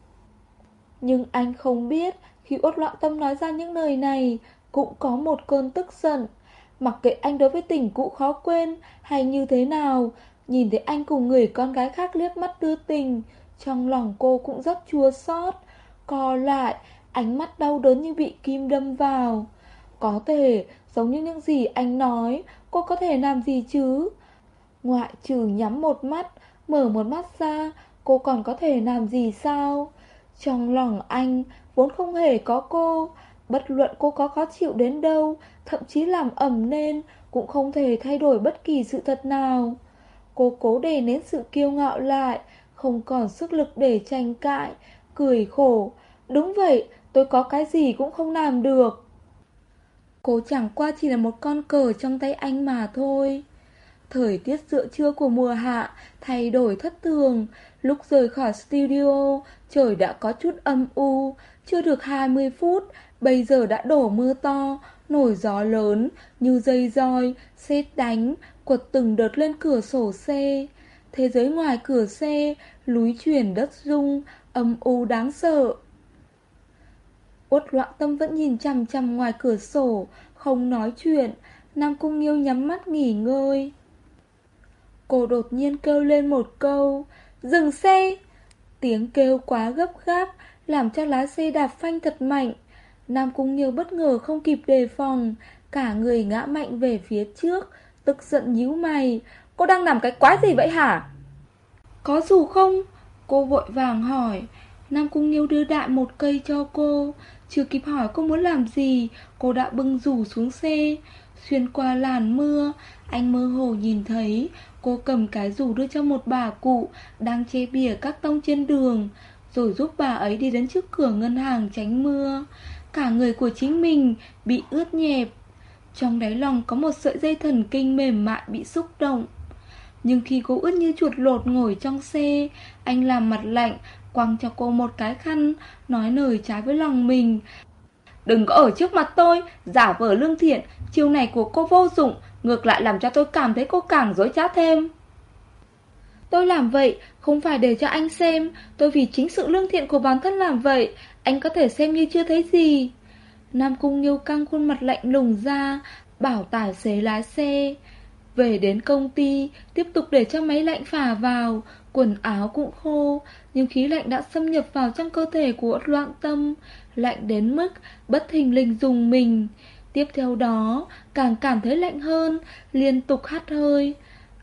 Nhưng anh không biết, khi uất loạn tâm nói ra những lời này, cũng có một cơn tức giận. Mặc kệ anh đối với tình cũ khó quên hay như thế nào, nhìn thấy anh cùng người con gái khác liếc mắt đưa tình, trong lòng cô cũng rất chua xót. Co lại, ánh mắt đau đớn như bị kim đâm vào. Có thể, giống như những gì anh nói, cô có thể làm gì chứ? Ngoại trừ nhắm một mắt, mở một mắt ra, cô còn có thể làm gì sao? Trong lòng anh vốn không hề có cô, bất luận cô có khó chịu đến đâu, thậm chí làm ẩm nên, cũng không thể thay đổi bất kỳ sự thật nào. Cô cố đè nén sự kiêu ngạo lại, không còn sức lực để tranh cãi, cười khổ. Đúng vậy, tôi có cái gì cũng không làm được. Cô chẳng qua chỉ là một con cờ trong tay anh mà thôi. Thời tiết giữa trưa của mùa hạ thay đổi thất thường. Lúc rời khỏi studio, trời đã có chút âm u. Chưa được 20 phút, bây giờ đã đổ mưa to, nổi gió lớn, như dây roi, sét đánh, quật từng đợt lên cửa sổ xe. Thế giới ngoài cửa xe, lúi chuyển đất rung, âm u đáng sợ. Uất loạn tâm vẫn nhìn chằm chằm ngoài cửa sổ, không nói chuyện, Nam Cung Nghiêu nhắm mắt nghỉ ngơi. Cô đột nhiên kêu lên một câu, dừng xe! Tiếng kêu quá gấp gáp, làm cho lá xe đạp phanh thật mạnh. Nam Cung Nghiêu bất ngờ không kịp đề phòng, cả người ngã mạnh về phía trước, tức giận nhíu mày. Cô đang làm cái quái gì vậy hả? Có dù không? Cô vội vàng hỏi. Nam Cung Nghiêu đưa đại một cây cho cô. Chưa kịp hỏi cô muốn làm gì, cô đã bưng rủ xuống xe. Xuyên qua làn mưa, anh mơ hồ nhìn thấy cô cầm cái dù đưa cho một bà cụ đang che bìa các tông trên đường, rồi giúp bà ấy đi đến trước cửa ngân hàng tránh mưa. Cả người của chính mình bị ướt nhẹp. Trong đáy lòng có một sợi dây thần kinh mềm mại bị xúc động. Nhưng khi cô ướt như chuột lột ngồi trong xe, anh làm mặt lạnh, quăng cho cô một cái khăn, nói lời trái với lòng mình. Đừng có ở trước mặt tôi, giả vờ lương thiện, chiêu này của cô vô dụng, ngược lại làm cho tôi cảm thấy cô càng dối trá thêm. Tôi làm vậy không phải để cho anh xem, tôi vì chính sự lương thiện của bản thân làm vậy, anh có thể xem như chưa thấy gì. Nam Cung Nghiêu căng khuôn mặt lạnh lùng ra, bảo tài xế lái xe. Về đến công ty, tiếp tục để cho máy lạnh phả vào, quần áo cũng khô, nhưng khí lạnh đã xâm nhập vào trong cơ thể của loạn tâm, lạnh đến mức bất thình lình dùng mình. Tiếp theo đó, càng cảm thấy lạnh hơn, liên tục hắt hơi.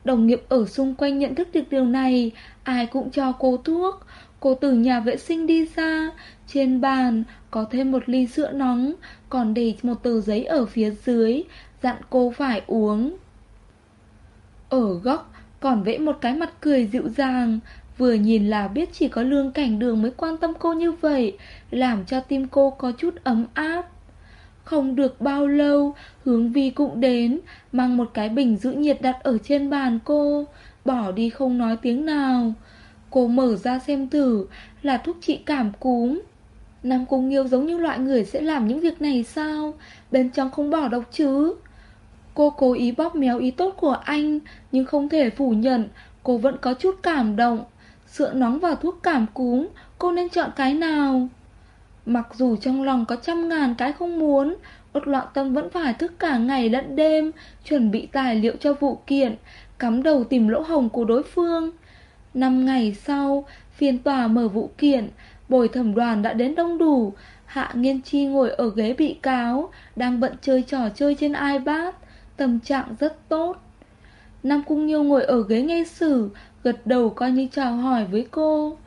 Đồng nghiệp ở xung quanh nhận thức được điều này, ai cũng cho cô thuốc. Cô từ nhà vệ sinh đi ra, trên bàn có thêm một ly sữa nóng, còn để một tờ giấy ở phía dưới, dặn cô phải uống. Ở góc còn vẽ một cái mặt cười dịu dàng, Vừa nhìn là biết chỉ có lương cảnh đường mới quan tâm cô như vậy Làm cho tim cô có chút ấm áp không được bao lâu, Hướng vi cũng đến, Mang một cái bình giữ nhiệt đặt ở trên bàn cô, Bỏ đi không nói tiếng nào. Cô mở ra xem thử, Là thuốc trị cảm cúm. Nam Cung Nghiêu giống như loại người sẽ làm những việc này sao? Bên trong không bỏ độc chứ? Cô cố ý bóp méo ý tốt của anh, Nhưng không thể phủ nhận, Cô vẫn có chút cảm động. Sữa nóng và thuốc cảm cúm, Cô nên chọn cái nào? Mặc dù trong lòng có trăm ngàn cái không muốn Út loạn tâm vẫn phải thức cả ngày lẫn đêm, Chuẩn bị tài liệu cho vụ kiện, Cắm đầu tìm lỗ hồng của đối phương. Năm ngày sau, Phiên tòa mở vụ kiện, Bồi thẩm đoàn đã đến đông đủ. Hạ Nghiên Chi ngồi ở ghế bị cáo, Đang bận chơi trò chơi trên iPad, Tâm trạng rất tốt. Nam Cung Nhiêu ngồi ở ghế nghe xử Gật đầu coi như chào hỏi với cô.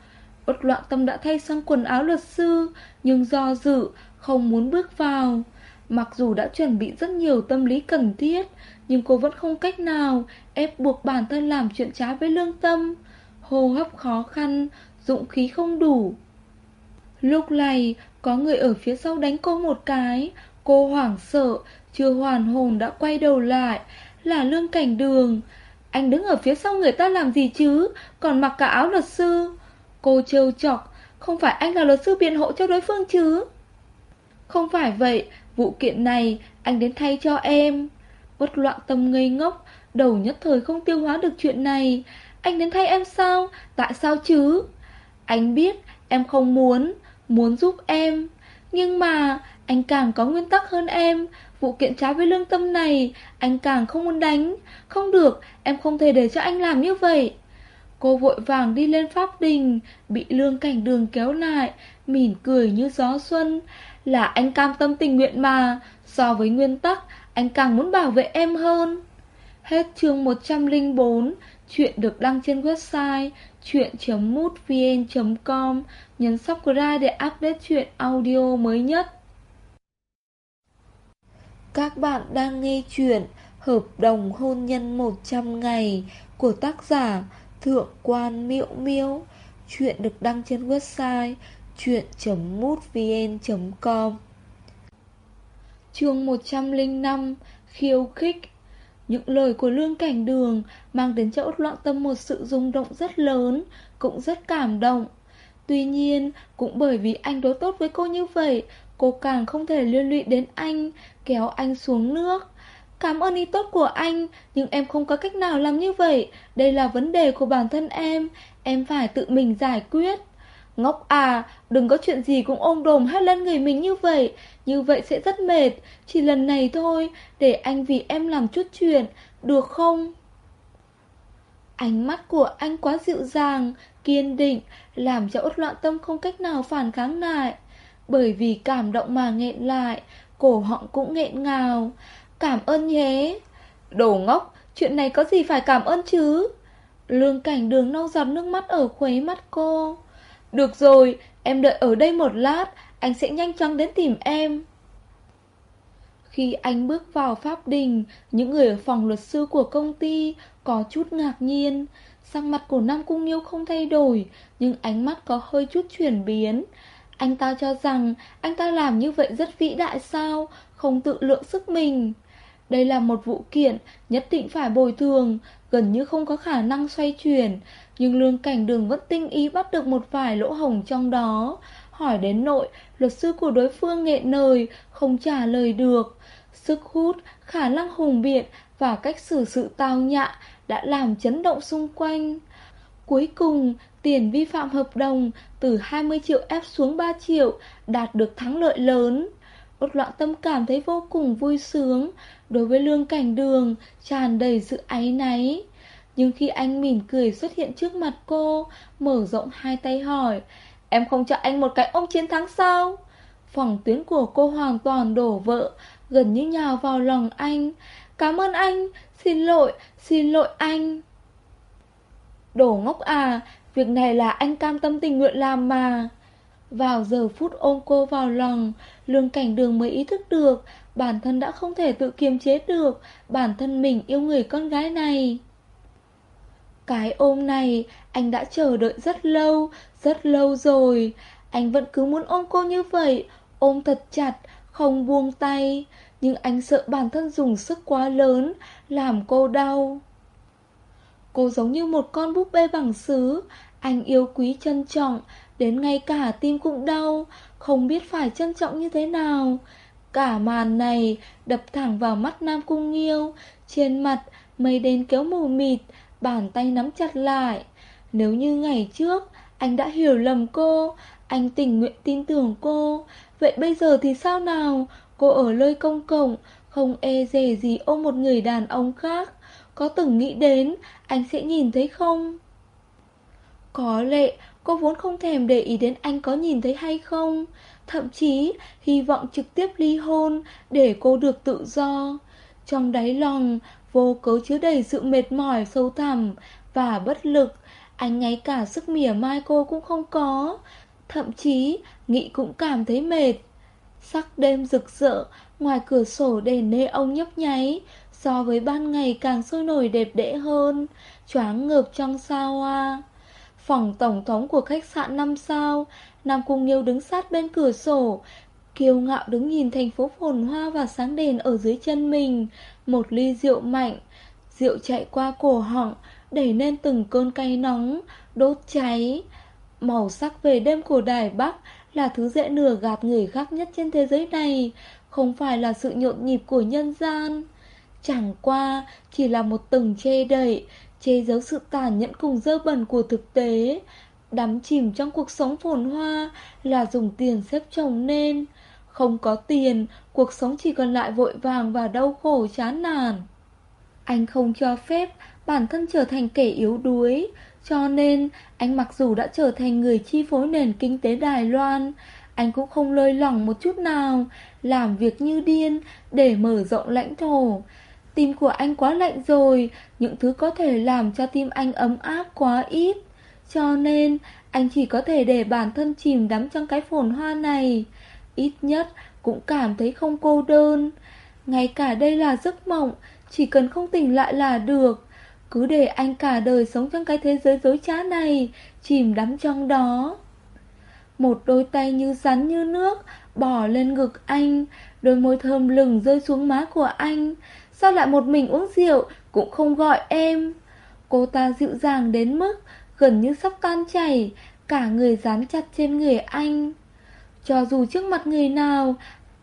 Bất loạn tâm đã thay sang quần áo luật sư, Nhưng do dự, Không muốn bước vào. Mặc dù đã chuẩn bị rất nhiều tâm lý cần thiết, Nhưng cô vẫn không cách nào Ép buộc bản thân làm chuyện trái với lương tâm. Hô hấp khó khăn, Dụng khí không đủ. Lúc này, có người ở phía sau đánh cô một cái. Cô hoảng sợ, Chưa hoàn hồn đã quay đầu lại. Là lương cảnh đường. Anh đứng ở phía sau người ta làm gì chứ? Còn mặc cả áo luật sư. Cô trêu chọc, Không phải anh là luật sư biện hộ cho đối phương chứ? Không phải vậy, Vụ kiện này anh đến thay cho em. Bất loạn tâm ngây ngốc, Đầu nhất thời không tiêu hóa được chuyện này. Anh đến thay em sao? Tại sao chứ? Anh biết em không muốn Muốn giúp em. Nhưng mà anh càng có nguyên tắc hơn em. Vụ kiện trái với lương tâm này, Anh càng không muốn đánh. Không được, em không thể để cho anh làm như vậy. Cô vội vàng đi lên pháp đình, Bị lương cảnh đường kéo lại, Mỉm cười như gió xuân. Là anh cam tâm tình nguyện mà, So với nguyên tắc, Anh càng muốn bảo vệ em hơn. Hết chương 104 Chuyện được đăng trên website chuyện.mútvn.com Nhấn subscribe để update chuyện audio mới nhất. Các bạn đang nghe chuyện Hợp đồng hôn nhân 100 ngày của tác giả Thượng quan Miễu Miễu Chuyện được đăng trên website chuyện.mútvn.com Chương 105 Khiêu khích Những lời của Lương Cảnh Đường mang đến cho Út Loạn Tâm một sự rung động rất lớn, cũng rất cảm động. Tuy nhiên, cũng bởi vì anh đối tốt với cô như vậy, cô càng không thể liên lụy đến anh, kéo anh xuống nước. Cảm ơn ý tốt của anh, nhưng em không có cách nào làm như vậy. Đây là vấn đề của bản thân em, em phải tự mình giải quyết. Ngốc à, đừng có chuyện gì cũng ôm đồm hết lên người mình như vậy, như vậy sẽ rất mệt. Chỉ lần này thôi, để anh vì em làm chút chuyện, được không? Ánh mắt của anh quá dịu dàng, kiên định, làm cho út loạn tâm không cách nào phản kháng lại. Bởi vì cảm động mà nghẹn lại, cổ họng cũng nghẹn ngào. Cảm ơn nhé. Đồ ngốc, chuyện này có gì phải cảm ơn chứ? Lương cảnh đường nâu giọt nước mắt ở khuấy mắt cô. Được rồi, em đợi ở đây một lát, anh sẽ nhanh chóng đến tìm em. Khi anh bước vào pháp đình, những người ở phòng luật sư của công ty có chút ngạc nhiên. Sắc mặt của Nam Cung Nghiêu không thay đổi, nhưng ánh mắt có hơi chút chuyển biến. Anh ta cho rằng anh ta làm như vậy rất vĩ đại sao, không tự lượng sức mình. Đây là một vụ kiện, nhất định phải bồi thường, gần như không có khả năng xoay chuyển. Nhưng lương cảnh đường vẫn tinh ý bắt được một vài lỗ hồng trong đó. Hỏi đến nội, luật sư của đối phương nghệ nời, không trả lời được. Sức hút, khả năng hùng biện và cách xử sự tao nhã đã làm chấn động xung quanh. Cuối cùng, tiền vi phạm hợp đồng từ 20 triệu ép xuống 3 triệu đạt được thắng lợi lớn. Út loạn tâm cảm thấy vô cùng vui sướng, đối với lương cảnh đường tràn đầy sự áy náy. Nhưng khi anh mỉm cười xuất hiện trước mặt cô, mở rộng hai tay hỏi, em không cho anh một cái ôm chiến thắng sao? Phòng tuyến của cô hoàn toàn đổ vỡ, gần như nhào vào lòng anh. Cảm ơn anh, xin lỗi, xin lỗi anh. Đổ ngốc à, việc này là anh cam tâm tình nguyện làm mà. Vào giờ phút ôm cô vào lòng, lương cảnh đường mới ý thức được, bản thân đã không thể tự kiềm chế được, bản thân mình yêu người con gái này. Cái ôm này anh đã chờ đợi rất lâu, rất lâu rồi. Anh vẫn cứ muốn ôm cô như vậy, ôm thật chặt, không buông tay. Nhưng anh sợ bản thân dùng sức quá lớn, làm cô đau. Cô giống như một con búp bê bằng sứ, anh yêu quý trân trọng, đến ngay cả tim cũng đau, không biết phải trân trọng như thế nào. Cả màn này đập thẳng vào mắt Nam Cung Nghiêu, trên mặt mây đen kéo mù mịt, bàn tay nắm chặt lại. Nếu như ngày trước anh đã hiểu lầm cô, anh tình nguyện tin tưởng cô, vậy bây giờ thì sao nào? Cô ở nơi công cộng, không e dè gì ôm một người đàn ông khác, có từng nghĩ đến anh sẽ nhìn thấy không? Có lẽ cô vốn không thèm để ý đến anh có nhìn thấy hay không Thậm chí hy vọng trực tiếp ly hôn để cô được tự do. Trong đáy lòng, vô cớ chứa đầy sự mệt mỏi, sâu thẳm và bất lực, Anh ngay cả sức mỉa mai cô cũng không có. Thậm chí nghĩ cũng cảm thấy mệt. Sắc đêm rực rỡ, Ngoài cửa sổ đèn nê ông nhấp nháy, So với ban ngày càng sôi nổi đẹp đẽ hơn, Choáng ngợp trong sao hoa. Phòng tổng thống của khách sạn 5 sao Nam Cung Nghiêu đứng sát bên cửa sổ. Kiêu ngạo đứng nhìn thành phố phồn hoa và sáng đèn ở dưới chân mình. Một ly rượu mạnh. Rượu chạy qua cổ họng, Đẩy nên từng cơn cay nóng. Đốt cháy. Màu sắc về đêm của Đài Bắc Là thứ dễ nửa gạt người khác nhất trên thế giới này. Không phải là sự nhộn nhịp của nhân gian. Chẳng qua, Chỉ là một từng che đậy, che giấu sự tàn nhẫn cùng dơ bẩn của thực tế. Đắm chìm trong cuộc sống phồn hoa là dùng tiền xếp chồng nên. Không có tiền, cuộc sống chỉ còn lại vội vàng và đau khổ chán nản. Anh không cho phép bản thân trở thành kẻ yếu đuối, cho nên anh mặc dù đã trở thành người chi phối nền kinh tế Đài Loan, anh cũng không lơi lỏng một chút nào, làm việc như điên để mở rộng lãnh thổ. Tim của anh quá lạnh rồi, những thứ có thể làm cho tim anh ấm áp quá ít. Cho nên, anh chỉ có thể để bản thân chìm đắm trong cái phồn hoa này. Ít nhất, cũng cảm thấy không cô đơn. Ngay cả đây là giấc mộng, chỉ cần không tỉnh lại là được. Cứ để anh cả đời sống trong cái thế giới dối trá này, chìm đắm trong đó. Một đôi tay như rắn như nước, bỏ lên ngực anh, đôi môi thơm lừng rơi xuống má của anh. Sao lại một mình uống rượu Cũng không gọi em Cô ta dịu dàng đến mức Gần như sắp tan chảy, Cả người dán chặt trên người anh. Cho dù trước mặt người nào,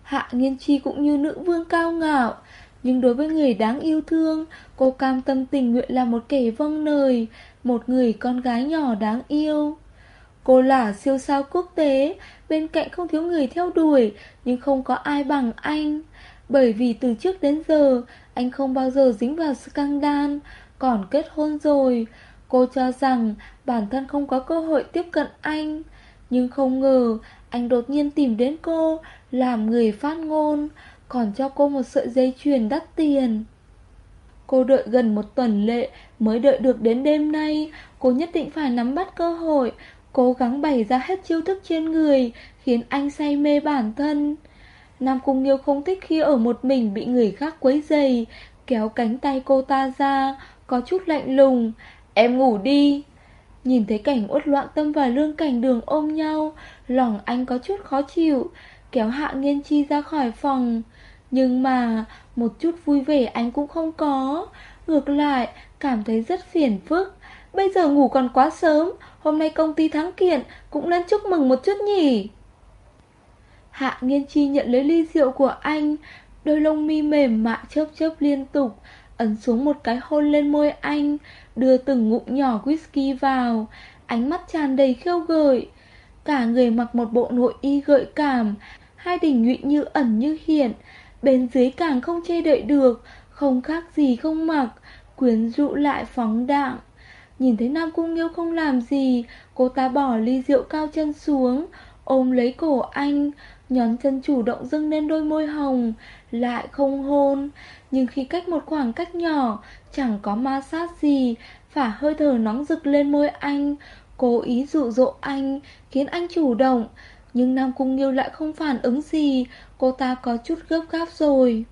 Hạ Nghiên Chi cũng như nữ vương cao ngạo, Nhưng đối với người đáng yêu thương, Cô cam tâm tình nguyện là một kẻ vâng lời, Một người con gái nhỏ đáng yêu. Cô là siêu sao quốc tế, Bên cạnh không thiếu người theo đuổi, Nhưng không có ai bằng anh. Bởi vì từ trước đến giờ, anh không bao giờ dính vào scandal, Còn kết hôn rồi Cô cho rằng bản thân không có cơ hội tiếp cận anh. Nhưng không ngờ Anh đột nhiên tìm đến cô Làm người phát ngôn Còn cho cô một sợi dây chuyền đắt tiền. Cô đợi gần một tuần lệ Mới đợi được đến đêm nay. Cô nhất định phải nắm bắt cơ hội Cố gắng bày ra hết chiêu thức trên người Khiến anh say mê bản thân. Nam Cung Nghiêu không thích khi ở một mình bị người khác quấy dày, kéo cánh tay cô ta ra, có chút lạnh lùng. Em ngủ đi. Nhìn thấy cảnh uất loạn tâm và lương cảnh đường ôm nhau, lòng anh có chút khó chịu, kéo hạ nghiên chi ra khỏi phòng. Nhưng mà, một chút vui vẻ anh cũng không có. Ngược lại, cảm thấy rất phiền phức. Bây giờ ngủ còn quá sớm, hôm nay công ty thắng kiện, cũng nên chúc mừng một chút nhỉ. Hạ nghiên chi nhận lấy ly rượu của anh Đôi lông mi mềm mại chớp chớp liên tục Ấn xuống một cái hôn lên môi anh Đưa từng ngụm nhỏ whisky vào. Ánh mắt tràn đầy khiêu gợi. Cả người mặc một bộ nội y gợi cảm. Hai đỉnh nhụy như ẩn như hiện. Bên dưới càng không che đậy được. Không khác gì không mặc. Quyến rũ lại phóng đạng Nhìn thấy Nam Cung Nghiêu không làm gì, Cô ta bỏ ly rượu cao chân xuống, Ôm lấy cổ anh. Nhón chân chủ động dâng lên đôi môi hồng, Lại không hôn. Nhưng khi cách một khoảng cách nhỏ Chẳng có ma sát gì Phả hơi thở nóng rực lên môi anh Cố ý dụ dỗ anh Khiến anh chủ động. Nhưng Nam Cung Nghiêu lại không phản ứng gì Cô ta có chút gấp gáp rồi.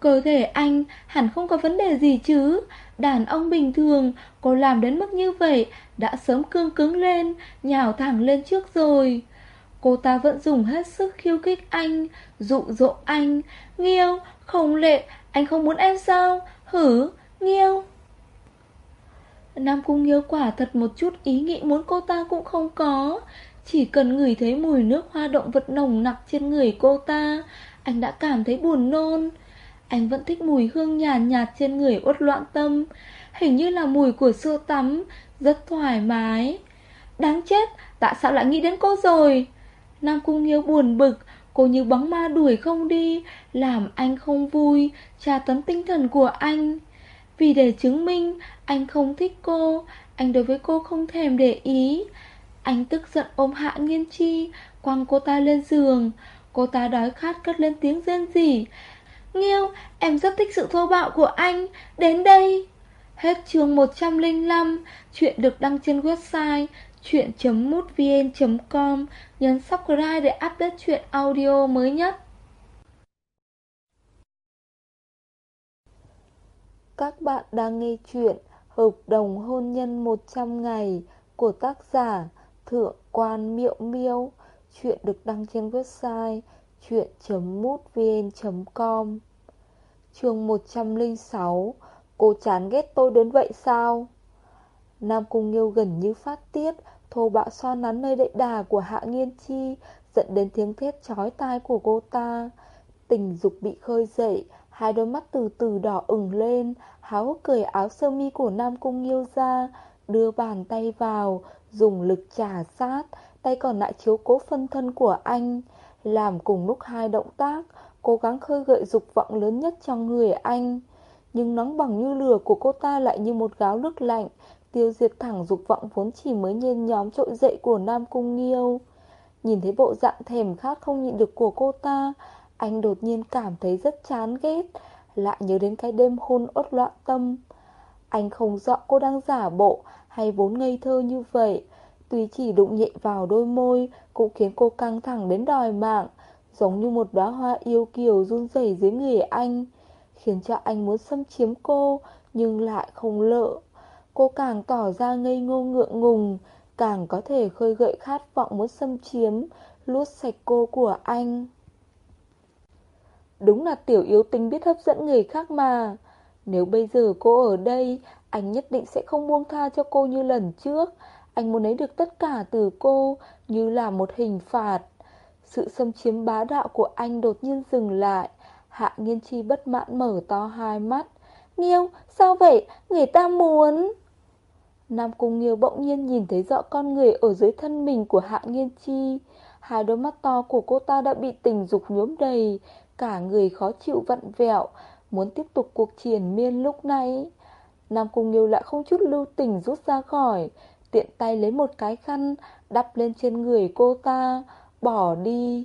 Cơ thể anh hẳn không có vấn đề gì chứ? Đàn ông bình thường Cô làm đến mức như vậy Đã sớm cương cứng lên Nhào thẳng lên trước rồi. Cô ta vẫn dùng hết sức khiêu khích anh Dụ dỗ anh. Nghiêu, không lệ Anh không muốn em sao? Hử, Nghiêu. Nam Cung Nghiêu quả thật một chút ý nghĩ muốn cô ta cũng không có. Chỉ cần ngửi thấy mùi nước hoa động vật nồng nặc trên người cô ta Anh đã cảm thấy buồn nôn. Anh vẫn thích mùi hương nhàn nhạt, nhạt trên người uất loạn tâm. Hình như là mùi của sữa tắm Rất thoải mái. Đáng chết, tại sao lại nghĩ đến cô rồi? Nam Cung Nghiêu buồn bực Cô như bóng ma đuổi không đi Làm anh không vui Tra tấn tinh thần của anh. Vì để chứng minh anh không thích cô Anh đối với cô không thèm để ý Anh tức giận ôm hạ nghiên chi Quăng cô ta lên giường Cô ta đói khát cất lên tiếng rên rỉ Nghiêu, em rất thích sự thô bạo của anh, đến đây. Hết chương 105, chuyện được đăng trên website chuyện.mútvn.com, nhấn subscribe để update chuyện audio mới nhất. Các bạn đang nghe chuyện Hợp đồng hôn nhân 100 ngày của tác giả Thượng quan Miệu Miêu. Chuyện được đăng trên website chuyện.mútvn.com Chương 106 Cô chán ghét tôi đến vậy sao? Nam Cung Nghiêu gần như phát tiết, Thô bạo xoa nắn nơi đậy đà của Hạ Nghiên Chi, Dẫn đến tiếng thét chói tai của cô ta Tình dục bị khơi dậy Hai đôi mắt từ từ đỏ ửng lên Háo cười cởi áo sơ mi của Nam Cung Nghiêu ra Đưa bàn tay vào Dùng lực trả sát Tay còn lại chiếu cố phân thân của anh làm cùng lúc hai động tác, cố gắng khơi gợi dục vọng lớn nhất trong người anh. Nhưng nóng bằng như lửa của cô ta lại như một gáo nước lạnh, tiêu diệt thẳng dục vọng vốn chỉ mới nhen nhóm trội dậy của Nam Cung Nghiêu. Nhìn thấy bộ dạng thèm khát không nhịn được của cô ta, anh đột nhiên cảm thấy rất chán ghét, lại nhớ đến cái đêm hôn ốt loạn tâm. Anh không rõ cô đang giả bộ hay vốn ngây thơ như vậy, Tuy chỉ đụng nhẹ vào đôi môi Cũng khiến cô căng thẳng đến đòi mạng Giống như một đóa hoa yêu kiều run rẩy dưới người anh Khiến cho anh muốn xâm chiếm cô Nhưng lại không lỡ. Cô càng tỏ ra ngây ngô ngượng ngùng Càng có thể khơi gợi khát vọng muốn xâm chiếm Lút sạch cô của anh. Đúng là tiểu yếu tinh biết hấp dẫn người khác mà Nếu bây giờ cô ở đây Anh nhất định sẽ không buông tha cho cô như lần trước anh muốn lấy được tất cả từ cô như là một hình phạt. Sự xâm chiếm bá đạo của anh đột nhiên dừng lại. Hạ nghiên chi bất mãn mở to hai mắt. Nghiêu, sao vậy? Người ta muốn... Nam Cung Nghiêu bỗng nhiên nhìn thấy rõ con người ở dưới thân mình của Hạ Nghiên Chi. Hai đôi mắt to của cô ta đã bị tình dục nhuốm đầy, cả người khó chịu vặn vẹo, muốn tiếp tục cuộc triển miên lúc này. Nam Cung Nghiêu lại không chút lưu tình rút ra khỏi, tiện tay lấy một cái khăn đắp lên trên người cô ta, bỏ đi.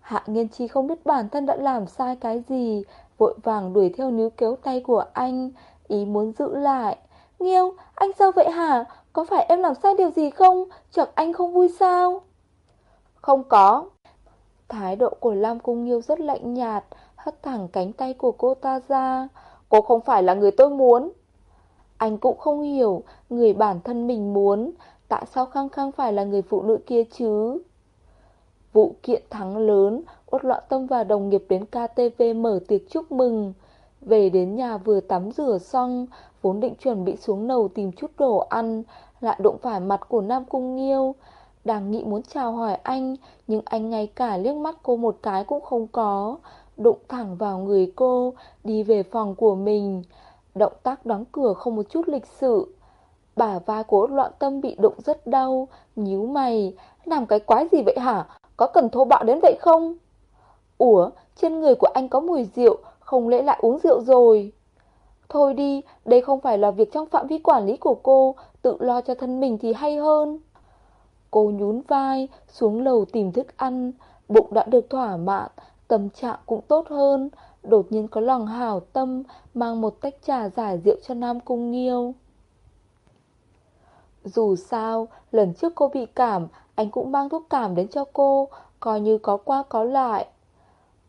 Hạ Nghiên Chi không biết bản thân đã làm sai cái gì, vội vàng đuổi theo níu kéo tay của anh, ý muốn giữ lại. Nghiêu, anh sao vậy hả? Có phải em làm sai điều gì không? Chẳng anh không vui sao? Không có. Thái độ của Lam Cung Nghiêu rất lạnh nhạt, hất thẳng cánh tay của cô ta ra. Cô không phải là người tôi muốn. Anh cũng không hiểu người bản thân mình muốn, tại sao Khăng Khăng phải là người phụ nữ kia chứ? Vụ kiện thắng lớn, uất Loạn Tâm và đồng nghiệp đến KTV mở tiệc chúc mừng. Về đến nhà vừa tắm rửa xong, vốn định chuẩn bị xuống nầu tìm chút đồ ăn, lại đụng phải mặt của Nam Cung Nghiêu. Đang nghĩ muốn chào hỏi anh, nhưng anh ngay cả liếc mắt cô một cái cũng không có. Đụng thẳng vào người cô, đi về phòng của mình. Động tác đóng cửa không một chút lịch sự. Bả vai của loạn tâm bị đụng rất đau nhíu mày. Làm cái quái gì vậy hả? Có cần thô bạo đến vậy không? Ủa trên người của anh có mùi rượu Không lẽ lại uống rượu rồi? Thôi đi Đây không phải là việc trong phạm vi quản lý của cô Tự lo cho thân mình thì hay hơn. Cô nhún vai Xuống lầu tìm thức ăn Bụng đã được thỏa mãn Tâm trạng cũng tốt hơn đột nhiên có lòng hảo tâm mang một tách trà giải rượu cho Nam Cung Nghiêu. Dù sao, lần trước cô bị cảm, anh cũng mang thuốc cảm đến cho cô, coi như có qua có lại.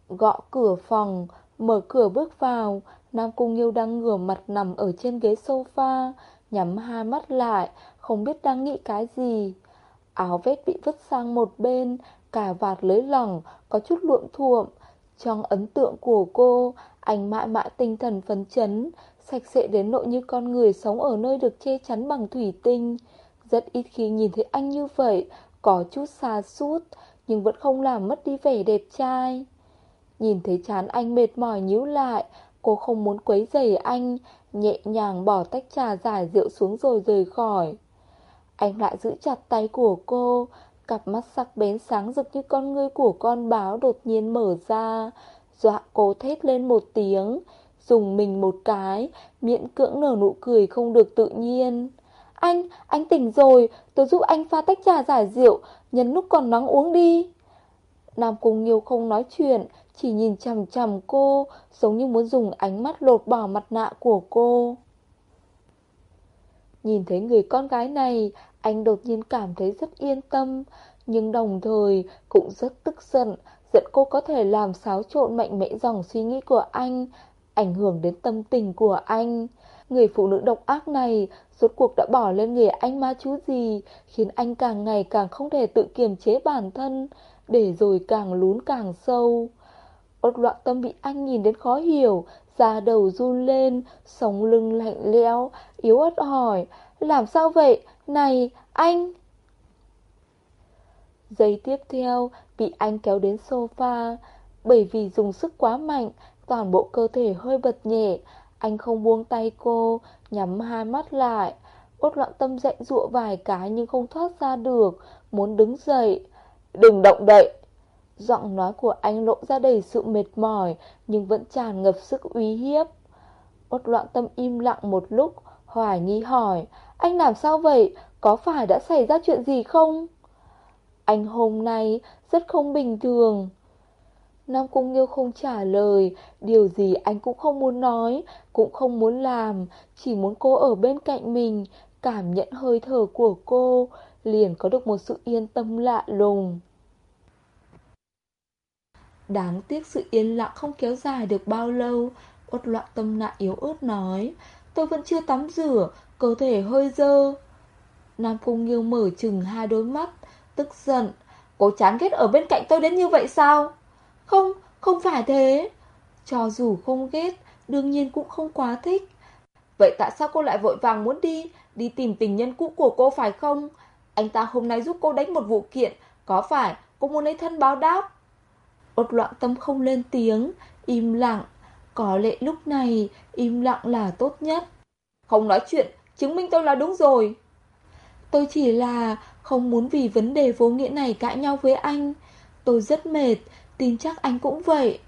Gõ cửa phòng, Mở cửa bước vào, Nam Cung Nghiêu đang ngửa mặt nằm ở trên ghế sofa, nhắm hai mắt lại, không biết đang nghĩ cái gì. Áo vest bị vứt sang một bên, cả vạt lưới lỏng, có chút luộm thuộm. Trong ấn tượng của cô, anh mãi mãi tinh thần phấn chấn, sạch sẽ đến nỗi như con người sống ở nơi được che chắn bằng thủy tinh. Rất ít khi nhìn thấy anh như vậy, có chút xa sút nhưng vẫn không làm mất đi vẻ đẹp trai. Nhìn thấy chán anh mệt mỏi nhíu lại, cô không muốn quấy rầy anh, nhẹ nhàng bỏ tách trà giải rượu xuống rồi rời khỏi. Anh lại giữ chặt tay của cô, cặp mắt sắc bén sáng rực như con ngươi của con báo đột nhiên mở ra, dọa cô thét lên một tiếng, dùng mình một cái, miễn cưỡng nở nụ cười không được tự nhiên. Anh, anh tỉnh rồi, tôi giúp anh pha tách trà giải rượu, nhân lúc còn nóng uống đi. Nam Cung Nghiêu không nói chuyện, chỉ nhìn chằm chằm cô, giống như muốn dùng ánh mắt lột bỏ mặt nạ của cô. Nhìn thấy người con gái này, anh đột nhiên cảm thấy rất yên tâm, nhưng đồng thời cũng rất tức giận, giận cô có thể làm xáo trộn mạnh mẽ dòng suy nghĩ của anh, ảnh hưởng đến tâm tình của anh. Người phụ nữ độc ác này rốt cuộc đã bỏ lên người anh ma chú gì, khiến anh càng ngày càng không thể tự kiềm chế bản thân, để rồi càng lún càng sâu. Ốt loạn tâm bị anh nhìn đến khó hiểu, da đầu run lên, sống lưng lạnh lẽo, yếu ớt hỏi, làm sao vậy? Này, anh! Giây tiếp theo, bị anh kéo đến sofa, bởi vì dùng sức quá mạnh, toàn bộ cơ thể hơi bật nhẹ, anh không buông tay cô, nhắm hai mắt lại. Ốt loạn tâm dậy dụa vài cái nhưng không thoát ra được, muốn đứng dậy. Đừng động đậy! Giọng nói của anh lộ ra đầy sự mệt mỏi nhưng vẫn tràn ngập sức uy hiếp. Ốt loạn tâm im lặng một lúc, hoài nghi hỏi, anh làm sao vậy? Có phải đã xảy ra chuyện gì không? Anh hôm nay rất không bình thường. Nam Cung Nghiêu không trả lời, điều gì anh cũng không muốn nói, cũng không muốn làm, chỉ muốn cô ở bên cạnh mình, cảm nhận hơi thở của cô, liền có được một sự yên tâm lạ lùng. Đáng tiếc sự yên lặng không kéo dài được bao lâu, uất loạn tâm nạ yếu ớt nói, tôi vẫn chưa tắm rửa, cơ thể hơi dơ. Nam Cung Nghiêu mở chừng hai đôi mắt, tức giận, cô chán ghét ở bên cạnh tôi đến như vậy sao? Không, không phải thế. Cho dù không ghét, đương nhiên cũng không quá thích. Vậy tại sao cô lại vội vàng muốn đi, đi tìm tình nhân cũ của cô phải không? Anh ta hôm nay giúp cô đánh một vụ kiện, có phải cô muốn lấy thân báo đáp? Ốt loạn tâm không lên tiếng, im lặng. Có lẽ lúc này, im lặng là tốt nhất. Không nói chuyện, chứng minh tôi là đúng rồi. Tôi chỉ là không muốn vì vấn đề vô nghĩa này cãi nhau với anh. Tôi rất mệt, tin chắc anh cũng vậy.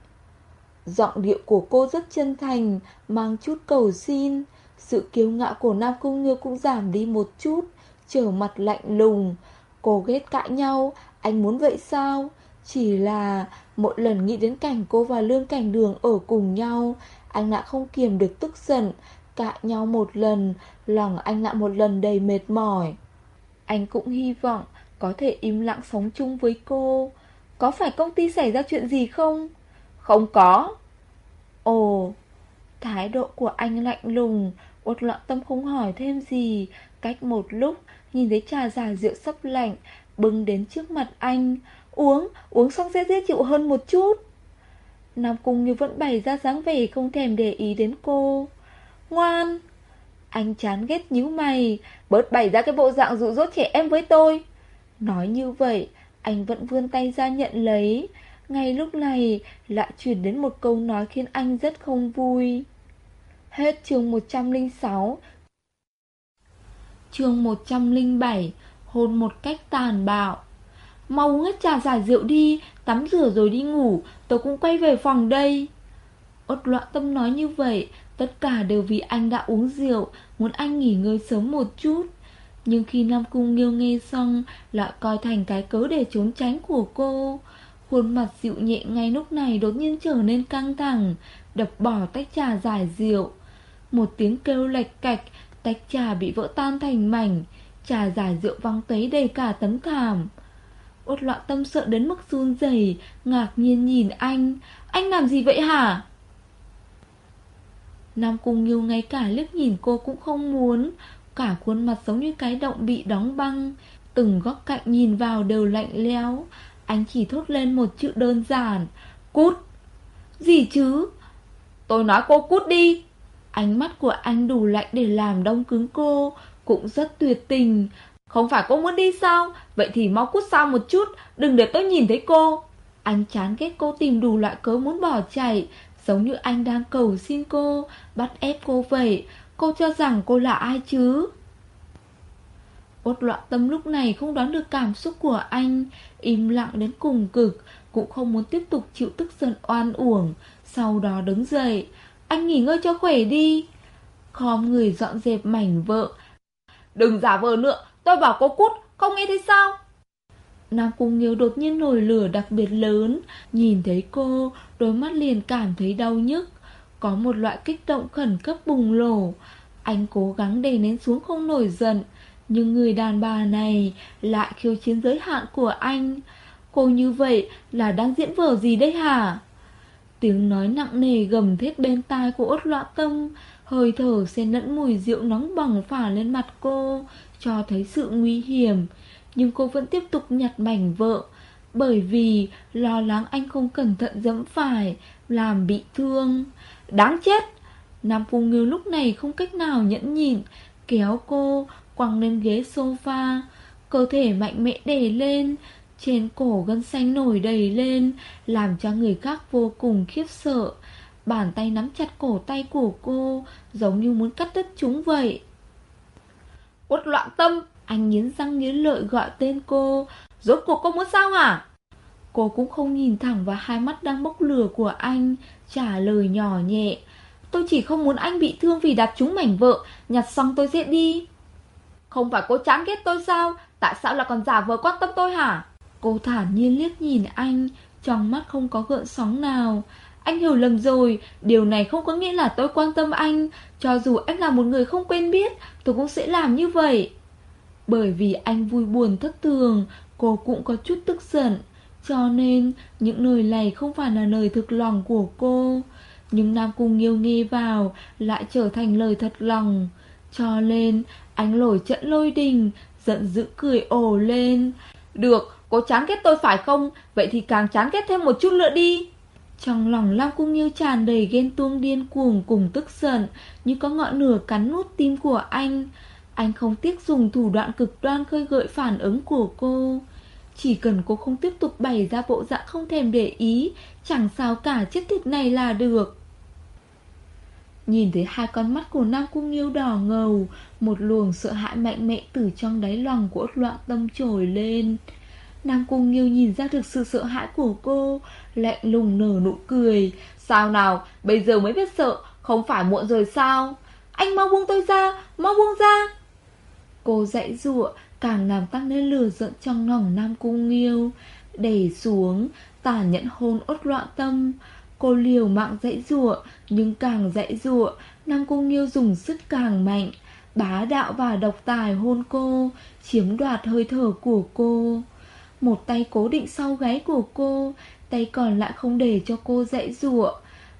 Giọng điệu của cô rất chân thành, mang chút cầu xin. Sự kiêu ngạo của Nam Cung Ngư cũng giảm đi một chút, trở mặt lạnh lùng. Cô ghét cãi nhau, anh muốn vậy sao? Chỉ là mỗi lần nghĩ đến cảnh cô và Lương Cảnh Đường ở cùng nhau, anh đã không kiềm được tức giận, cãi nhau một lần, lòng anh lại một lần đầy mệt mỏi. Anh cũng hy vọng có thể im lặng sống chung với cô. Có phải công ty xảy ra chuyện gì không? Không có. Ồ, thái độ của anh lạnh lùng, uất loạn tâm không hỏi thêm gì. Cách một lúc, nhìn thấy trà giả rượu sắp lạnh, bưng đến trước mặt anh. Uống, uống xong sẽ dễ chịu hơn một chút. Nam Cung như vẫn bày ra dáng vẻ không thèm để ý đến cô. Ngoan! Anh chán ghét nhíu mày, bớt bày ra cái bộ dạng dụ dỗ trẻ em với tôi. Nói như vậy, anh vẫn vươn tay ra nhận lấy. Ngay lúc này, lại chuyển đến một câu nói khiến anh rất không vui. Hết chương 106 Chương 107 Hôn một cách tàn bạo Mau uống hết trà giải rượu đi, Tắm rửa rồi đi ngủ, tớ cũng quay về phòng đây. Ốt loạn tâm nói như vậy, Tất cả đều vì anh đã uống rượu, Muốn anh nghỉ ngơi sớm một chút. Nhưng khi Nam Cung Nghiêu nghe xong, Lại coi thành cái cớ để trốn tránh của cô. Khuôn mặt dịu nhẹ ngay lúc này đột nhiên trở nên căng thẳng, Đập bỏ tách trà giải rượu. Một tiếng kêu lệch cạch, Tách trà bị vỡ tan thành mảnh. Trà giải rượu văng tấy đầy cả tấm thảm uất loạn tâm sợ đến mức run rẩy, Ngạc nhiên nhìn anh. Anh làm gì vậy hả? Nam Cung Nghiêu ngay cả liếc nhìn cô cũng không muốn. Cả khuôn mặt giống như cái động bị đóng băng. Từng góc cạnh nhìn vào đều lạnh lẽo. Anh chỉ thốt lên một chữ đơn giản, Cút. Gì chứ? Tôi nói cô cút đi. Ánh mắt của anh đủ lạnh để làm đông cứng cô, Cũng rất tuyệt tình. Không phải cô muốn đi sao? Vậy thì mau cút xa một chút, Đừng để tôi nhìn thấy cô. Anh chán ghét cô tìm đủ loại cớ muốn bỏ chạy, Giống như anh đang cầu xin cô, Bắt ép cô vậy. Cô cho rằng cô là ai chứ? Bốt loạn tâm lúc này không đoán được cảm xúc của anh. Im lặng đến cùng cực, Cũng không muốn tiếp tục chịu tức giận oan uổng, Sau đó đứng dậy. Anh nghỉ ngơi cho khỏe đi. Khom người dọn dẹp mảnh vợ Đừng giả vờ nữa Tôi bảo cô cút, Không nghe thấy sao? Nam Cung Nghiêu đột nhiên nổi lửa đặc biệt lớn, Nhìn thấy cô, Đôi mắt liền cảm thấy đau nhức. Có một loại kích động khẩn cấp bùng lổ Anh cố gắng đè nén xuống không nổi giận, Nhưng người đàn bà này Lại khiêu chiến giới hạn của anh. Cô như vậy là đang diễn vở gì đây hả? Tiếng nói nặng nề gầm thét bên tai của ốt loạn tâm, Hơi thở xen lẫn mùi rượu nóng bỏng phả lên mặt cô cho thấy sự nguy hiểm, Nhưng cô vẫn tiếp tục nhặt mảnh vợ Bởi vì lo lắng anh không cẩn thận dẫm phải, Làm bị thương. Đáng chết! Nam Phu Ngư lúc này không cách nào nhẫn nhịn, Kéo cô quăng lên ghế sofa, Cơ thể mạnh mẽ đè lên, Trên cổ gân xanh nổi đầy lên, Làm cho người khác vô cùng khiếp sợ. Bàn tay nắm chặt cổ tay của cô, Giống như muốn cắt đứt chúng vậy. Quất loạn tâm. Anh nghiến răng nghiến lợi gọi tên cô. Rốt cuộc cô muốn sao hả? Cô cũng không nhìn thẳng vào hai mắt đang bốc lửa của anh, Trả lời nhỏ nhẹ. Tôi chỉ không muốn anh bị thương vì đạp trúng mảnh vợ Nhặt xong tôi sẽ đi. Không phải cô chán ghét tôi sao? Tại sao là còn giả vờ quan tâm tôi hả? Cô thản nhiên liếc nhìn anh, Trong mắt không có gợn sóng nào. Anh hiểu lầm rồi, Điều này không có nghĩa là tôi quan tâm anh, Cho dù anh là một người không quen biết Tôi cũng sẽ làm như vậy. Bởi vì anh vui buồn thất thường, Cô cũng có chút tức giận. Cho nên, những lời này không phải là lời thực lòng của cô. Nhưng Nam Cung Nghiêu nghe vào, Lại trở thành lời thật lòng. Cho nên, anh nổi trận lôi đình, Giận dữ cười ồ lên. Được, Cô chán ghét tôi phải không? Vậy thì càng chán ghét thêm một chút nữa đi. Trong lòng Lam Cung Nghiêu tràn đầy ghen tuông điên cuồng cùng tức giận, Như có ngọn lửa cắn nút tim của anh. Anh không tiếc dùng thủ đoạn cực đoan khơi gợi phản ứng của cô. Chỉ cần cô không tiếp tục bày ra bộ dạng không thèm để ý, Chẳng sao cả chiếc thịt này là được. Nhìn thấy hai con mắt của Nam Cung Nghiêu đỏ ngầu, Một luồng sợ hãi mạnh mẽ từ trong đáy lòng của loạn tâm trồi lên. Nam Cung Nghiêu nhìn ra được sự sợ hãi của cô Lạnh lùng nở nụ cười. Sao nào, bây giờ mới biết sợ Không phải muộn rồi sao? Anh mau buông tôi ra, mau buông ra. Cô dãy dụa Càng làm tăng lên lửa giận trong lòng Nam Cung Nghiêu. Đẩy xuống Tàn nhẫn hôn ốt loạn tâm. Cô liều mạng dãy dụa Nhưng càng dãy dụa Nam Cung Nghiêu dùng sức càng mạnh. Bá đạo và độc tài hôn cô Chiếm đoạt hơi thở của cô một tay cố định sau gáy của cô, Tay còn lại không để cho cô dậy rụa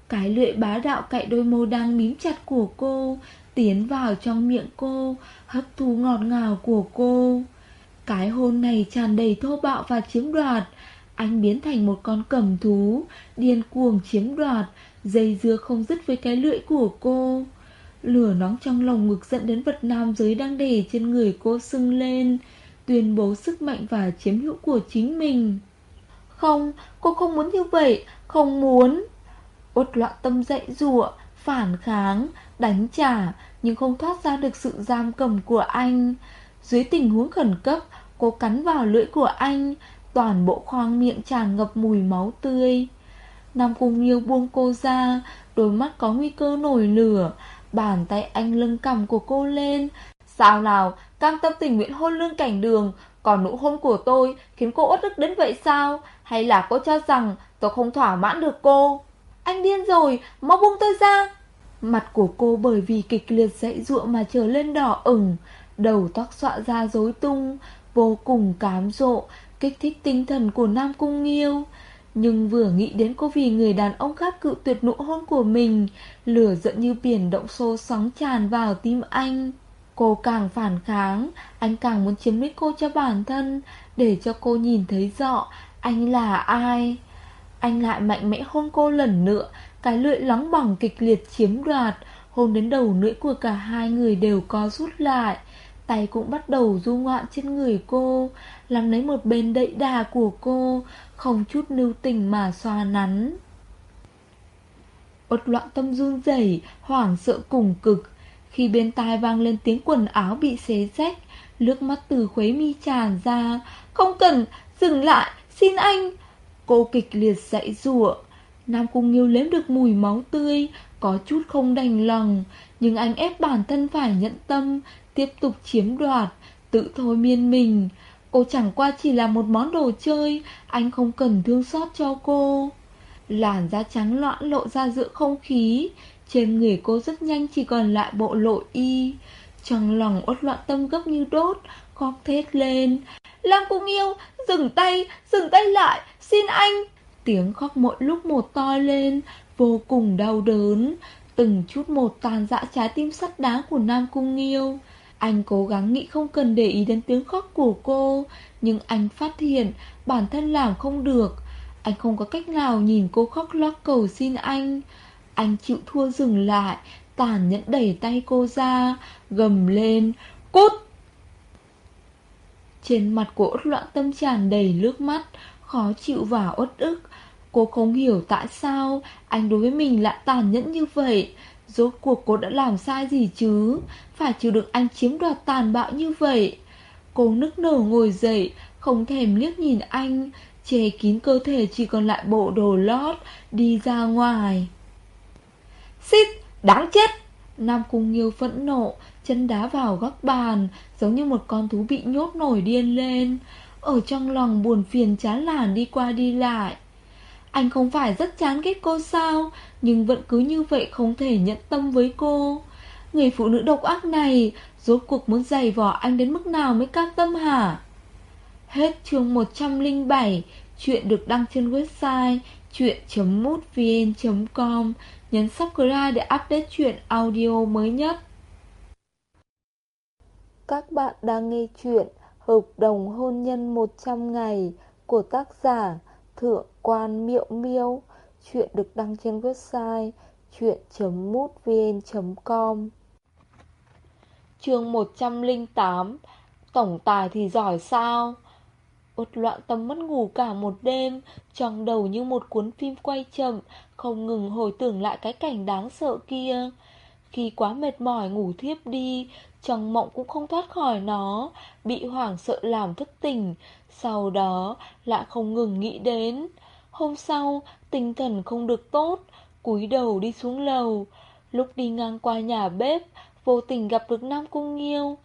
Cái lưỡi bá đạo cạy đôi môi đang mím chặt của cô, Tiến vào trong miệng cô, Hấp thu ngọt ngào của cô. Cái hôn này tràn đầy thô bạo và chiếm đoạt. Anh biến thành một con cẩm thú, Điên cuồng chiếm đoạt, Dây dưa không dứt với cái lưỡi của cô. Lửa nóng trong lòng ngực dẫn đến vật nam giới đang để trên người cô sưng lên tuyên bố sức mạnh và chiếm hữu của chính mình. Không, cô không muốn như vậy, không muốn. Út loạn tâm dậy rụa, phản kháng, đánh trả, nhưng không thoát ra được sự giam cầm của anh. Dưới tình huống khẩn cấp, cô cắn vào lưỡi của anh, toàn bộ khoang miệng tràn ngập mùi máu tươi. Nam Cung Nghiêu buông cô ra, đôi mắt có nguy cơ nổi lửa, bàn tay anh lưng cầm của cô lên. Sao nào, cam tâm tình nguyện hôn lương cảnh đường, còn nụ hôn của tôi khiến cô uất ức đến vậy sao? Hay là cô cho rằng tôi không thỏa mãn được cô? Anh điên rồi, mau buông tôi ra! Mặt của cô bởi vì kịch liệt dãy ruộng mà trở lên đỏ ửng, đầu tóc xọa ra rối tung, vô cùng cám rộ, kích thích tinh thần của Nam Cung Nghiêu. Nhưng vừa nghĩ đến cô vì người đàn ông khác cự tuyệt nụ hôn của mình Lửa giận như biển động xô sóng tràn vào tim anh Cô càng phản kháng, Anh càng muốn chiếm lấy cô cho bản thân, Để cho cô nhìn thấy rõ Anh là ai. Anh lại mạnh mẽ hôn cô lần nữa, Cái lưỡi lóng bỏng kịch liệt chiếm đoạt, Hôn đến đầu lưỡi của cả hai người đều có rút lại. Tay cũng bắt đầu du ngoạn trên người cô, Làm lấy một bên đậy đà của cô, Không chút lưu tình mà xoa nắn. Uất loạn tâm run rẩy, Hoảng sợ cùng cực khi bên tai vang lên tiếng quần áo bị xé rách Nước mắt từ khuấy mi tràn ra. Không cần, dừng lại, xin anh. Cô kịch liệt dạy rủa Nam Cung Nghiêu lếm được mùi máu tươi Có chút không đành lòng. Nhưng anh ép bản thân phải nhận tâm Tiếp tục chiếm đoạt Tự thôi miên mình. Cô chẳng qua chỉ là một món đồ chơi Anh không cần thương xót cho cô. Làn da trắng loãng lộ ra giữa không khí trên người cô rất nhanh chỉ còn lại bộ lộ y. Trong lòng uất loạn tâm gấp như đốt, Khóc thét lên. Lam Cung Yêu, Dừng tay Dừng tay lại, Xin anh. Tiếng khóc mỗi lúc một to lên, Vô cùng đau đớn. Từng chút một tàn dã trái tim sắt đá của Nam Cung Nghiêu Anh cố gắng nghĩ không cần để ý đến tiếng khóc của cô, Nhưng anh phát hiện bản thân làm không được. Anh không có cách nào nhìn cô khóc lóc cầu xin anh. Anh chịu thua dừng lại Tàn nhẫn đẩy tay cô ra Gầm lên Cút Trên mặt của út loạn tâm tràn đầy nước mắt Khó chịu và uất ức Cô không hiểu tại sao anh đối với mình lại tàn nhẫn như vậy. Rốt cuộc cô đã làm sai gì chứ? Phải chịu được anh chiếm đoạt tàn bạo như vậy. Cô nức nở ngồi dậy, không thèm liếc nhìn anh, che kín cơ thể chỉ còn lại bộ đồ lót, đi ra ngoài. Xít, đáng chết! Nam Cung Nghiêu phẫn nộ, chân đá vào góc bàn, giống như một con thú bị nhốt nổi điên lên. Ở trong lòng buồn phiền chán làn đi qua đi lại. Anh không phải rất chán ghét cô sao Nhưng vẫn cứ như vậy không thể nhận tâm với cô Người phụ nữ độc ác này Rốt cuộc muốn giày vò anh đến mức nào mới cam tâm hả Hết chương 107 Chuyện được đăng trên website chuyện.mútvn.com Nhấn subscribe để update chuyện audio mới nhất. Các bạn đang nghe chuyện Hợp đồng hôn nhân 100 ngày của tác giả Thượng quan miệu miêu. Chuyện được đăng trên website chuyện.mútvn.com Chương 108 Tổng tài thì giỏi sao? Út loạn tâm mất ngủ cả một đêm Trong đầu như một cuốn phim quay chậm Không ngừng hồi tưởng lại cái cảnh đáng sợ kia Khi quá mệt mỏi ngủ thiếp đi Trong mộng cũng không thoát khỏi nó Bị hoảng sợ làm thức tỉnh Sau đó lại không ngừng nghĩ đến Hôm sau, tinh thần không được tốt, cúi đầu đi xuống lầu. Lúc đi ngang qua nhà bếp, vô tình gặp được Nam Cung Nghiêu.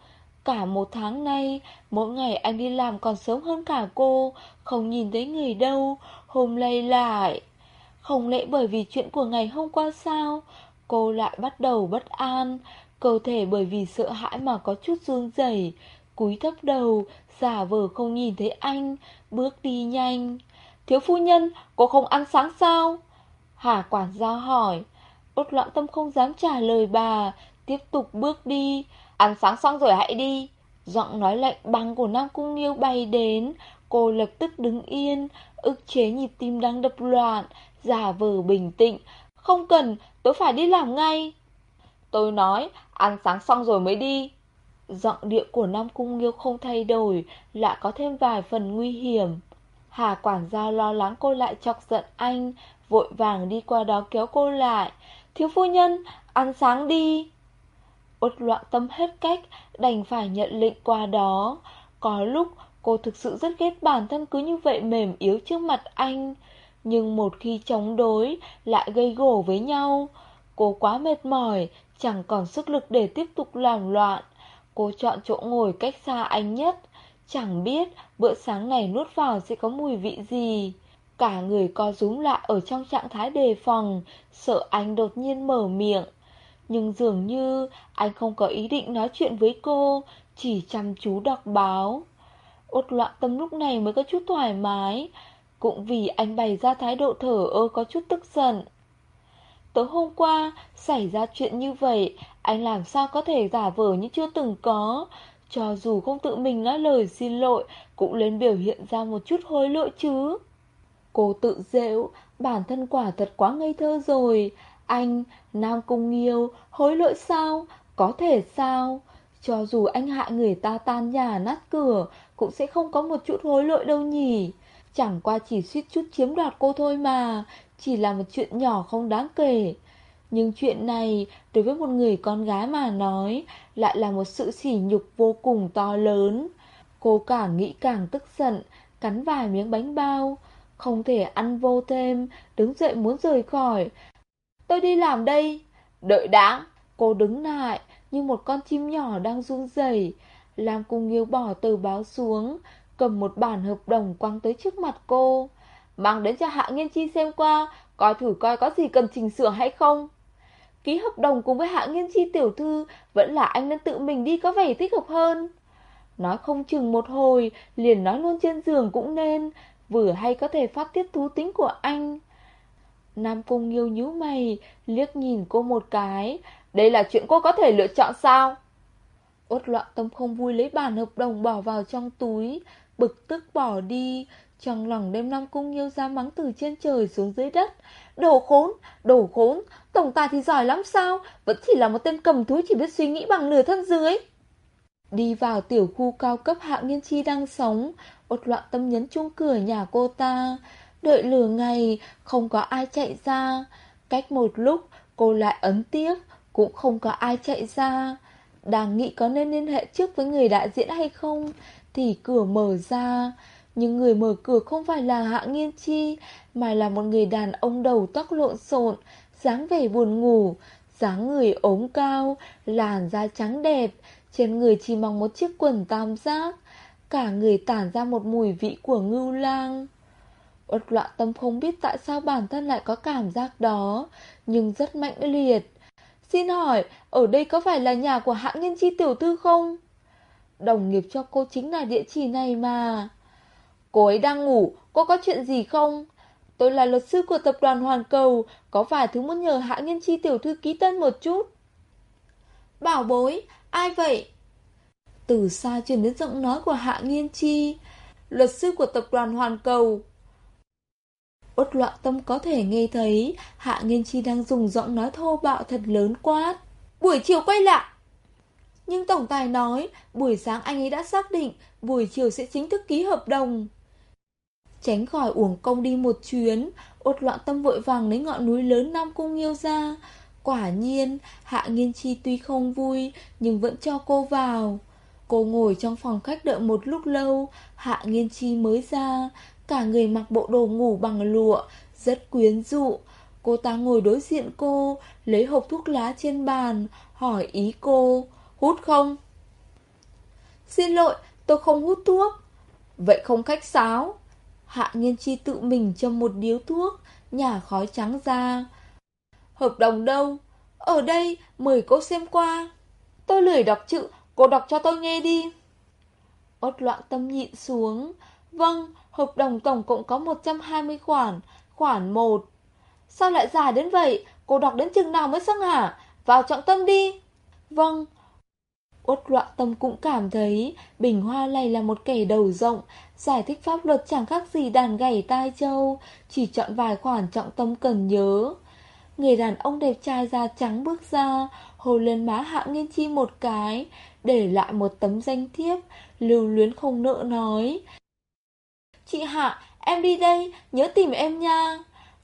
Cả một tháng nay, mỗi ngày anh đi làm còn sớm hơn cả cô, không nhìn thấy người đâu, hôm nay lại. Không lẽ bởi vì chuyện của ngày hôm qua sao, cô lại bắt đầu bất an, cơ thể bởi vì sợ hãi mà có chút run rẩy, cúi thấp đầu, giả vờ không nhìn thấy anh, bước đi nhanh. Thiếu phu nhân, cô không ăn sáng sao? Hà quản gia hỏi. Út loạn tâm không dám trả lời bà, tiếp tục bước đi. Ăn sáng xong rồi hãy đi. Giọng nói lạnh băng của Nam Cung Nghiêu bay đến, cô lập tức đứng yên, ức chế nhịp tim đang đập loạn, giả vờ bình tĩnh. Không cần, tôi phải đi làm ngay. Tôi nói, ăn sáng xong rồi mới đi. Giọng điệu của Nam Cung Nghiêu không thay đổi, lại có thêm vài phần nguy hiểm. Hà quản gia lo lắng cô lại chọc giận anh, vội vàng đi qua đó kéo cô lại. Thiếu phu nhân, ăn sáng đi uất loạn tâm hết cách, đành phải nhận lệnh qua đó. Có lúc cô thực sự rất ghét bản thân cứ như vậy mềm yếu trước mặt anh. Nhưng một khi chống đối, lại gây gổ với nhau. Cô quá mệt mỏi, chẳng còn sức lực để tiếp tục làm loạn. Cô chọn chỗ ngồi cách xa anh nhất. Chẳng biết bữa sáng này nuốt vào sẽ có mùi vị gì Cả người co rúm lại ở trong trạng thái đề phòng Sợ anh đột nhiên mở miệng nhưng dường như anh không có ý định nói chuyện với cô Chỉ chăm chú đọc báo Ốt loạn tâm lúc này mới có chút thoải mái cũng vì anh bày ra thái độ thở ơ có chút tức giận. Tối hôm qua, xảy ra chuyện như vậy, anh làm sao có thể giả vờ như chưa từng có. Cho dù không tự mình nói lời xin lỗi, cũng lên biểu hiện ra một chút hối lỗi chứ. Cô tự dễu, bản thân quả thật quá ngây thơ rồi. Anh, Nam Cung Nghiêu, hối lỗi sao? Có thể sao? Cho dù anh hại người ta tan nhà nát cửa, cũng sẽ không có một chút hối lỗi đâu nhỉ. Chẳng qua chỉ suýt chút chiếm đoạt cô thôi mà, chỉ là một chuyện nhỏ không đáng kể. Nhưng chuyện này, đối với một người con gái mà nói, lại là một sự sỉ nhục vô cùng to lớn. Cô càng nghĩ càng tức giận, cắn vài miếng bánh bao, không thể ăn vô thêm, đứng dậy muốn rời khỏi. Tôi đi làm đây. Đợi đã, cô đứng lại, như một con chim nhỏ đang run rẩy. Lam Cung Nghiêu bỏ tờ báo xuống, cầm một bản hợp đồng quăng tới trước mặt cô. Mang đến cho Hạ Nghiên Chi xem qua, coi thử coi có gì cần chỉnh sửa hay không. Ký hợp đồng cùng với Hạ Nghiên Chi tiểu thư, vẫn là anh nên tự mình đi có vẻ thích hợp hơn. Nói không chừng một hồi, liền nói luôn trên giường cũng nên, vừa hay có thể phát tiết thú tính của anh. Nam Cung Nghiêu nhíu mày, liếc nhìn cô một cái, đây là chuyện cô có thể lựa chọn sao? Ốt loạn tâm không vui lấy bản hợp đồng bỏ vào trong túi, bực tức bỏ đi, trong lòng đêm Nam Cung Nghiêu ra mắng từ trên trời xuống dưới đất. Đồ khốn, đồ khốn, tổng tài thì giỏi lắm sao, vẫn chỉ là một tên cầm thú chỉ biết suy nghĩ bằng nửa thân dưới. Đi vào tiểu khu cao cấp hạ nghiên chi đang sống, ốt loạn tâm nhấn chuông cửa nhà cô ta. Đợi lửa ngày, không có ai chạy ra. Cách một lúc, cô lại ấn tiếc, cũng không có ai chạy ra. Đang nghĩ có nên liên hệ trước với người đại diện hay không, thì cửa mở ra. Nhưng người mở cửa không phải là Hạ Nghiên Chi, mà là một người đàn ông đầu tóc lộn xộn, dáng vẻ buồn ngủ, dáng người ốm cao, làn da trắng đẹp, trên người chỉ mặc một chiếc quần tam giác, cả người tản ra một mùi vị của ngưu lang. Bất loạn tâm không biết tại sao bản thân lại có cảm giác đó, nhưng rất mạnh liệt. Xin hỏi, ở đây có phải là nhà của hãng nhân chi tiểu thư không? Đồng nghiệp cho cô chính là địa chỉ này mà. Cô ấy đang ngủ, cô có chuyện gì không? Tôi là luật sư của tập đoàn Hoàn Cầu, có vài thứ muốn nhờ hãng nhân chi tiểu thư ký tên một chút. Bảo bối, ai vậy? Từ xa truyền đến giọng nói của Hạ Nghiên Chi, luật sư của tập đoàn Hoàn Cầu. Út loạn tâm có thể nghe thấy Hạ Nghiên Chi đang dùng giọng nói thô bạo thật lớn quát. Buổi chiều quay lại. Nhưng tổng tài nói buổi sáng anh ấy đã xác định buổi chiều sẽ chính thức ký hợp đồng. Tránh khỏi uổng công đi một chuyến, út loạn tâm vội vàng lấy ngọn núi lớn Nam Cung Nghiêu ra. Quả nhiên, Hạ Nghiên Chi tuy không vui, nhưng vẫn cho cô vào. Cô ngồi trong phòng khách đợi một lúc lâu, Hạ Nghiên Chi mới ra, cả người mặc bộ đồ ngủ bằng lụa, rất quyến rũ. Cô ta ngồi đối diện cô, lấy hộp thuốc lá trên bàn, hỏi ý cô, hút không? Xin lỗi, tôi không hút thuốc. Vậy không khách sáo. Hạ Nghiên Chi tự mình châm một điếu thuốc, nhả khói trắng ra. Hợp đồng đâu? Ở đây, mời cô xem qua. Tôi lười đọc chữ, cô đọc cho tôi nghe đi. Ốt loạn tâm nhịn xuống. Vâng, hợp đồng tổng cộng có 120 khoản, khoản 1. Sao lại dài đến vậy? Cô đọc đến chừng nào mới xong hả? Vào trọng tâm đi. Vâng. Út loạn tâm cũng cảm thấy Bình Hoa này là một kẻ đầu rộng, giải thích pháp luật chẳng khác gì đàn gảy tai châu, chỉ chọn vài khoản trọng tâm cần nhớ. Người đàn ông đẹp trai da trắng bước ra, hồ lên má Hạ Nghiên Chi một cái, để lại một tấm danh thiếp, lưu luyến không nợ nói. Chị Hạ, em đi đây, nhớ tìm em nha.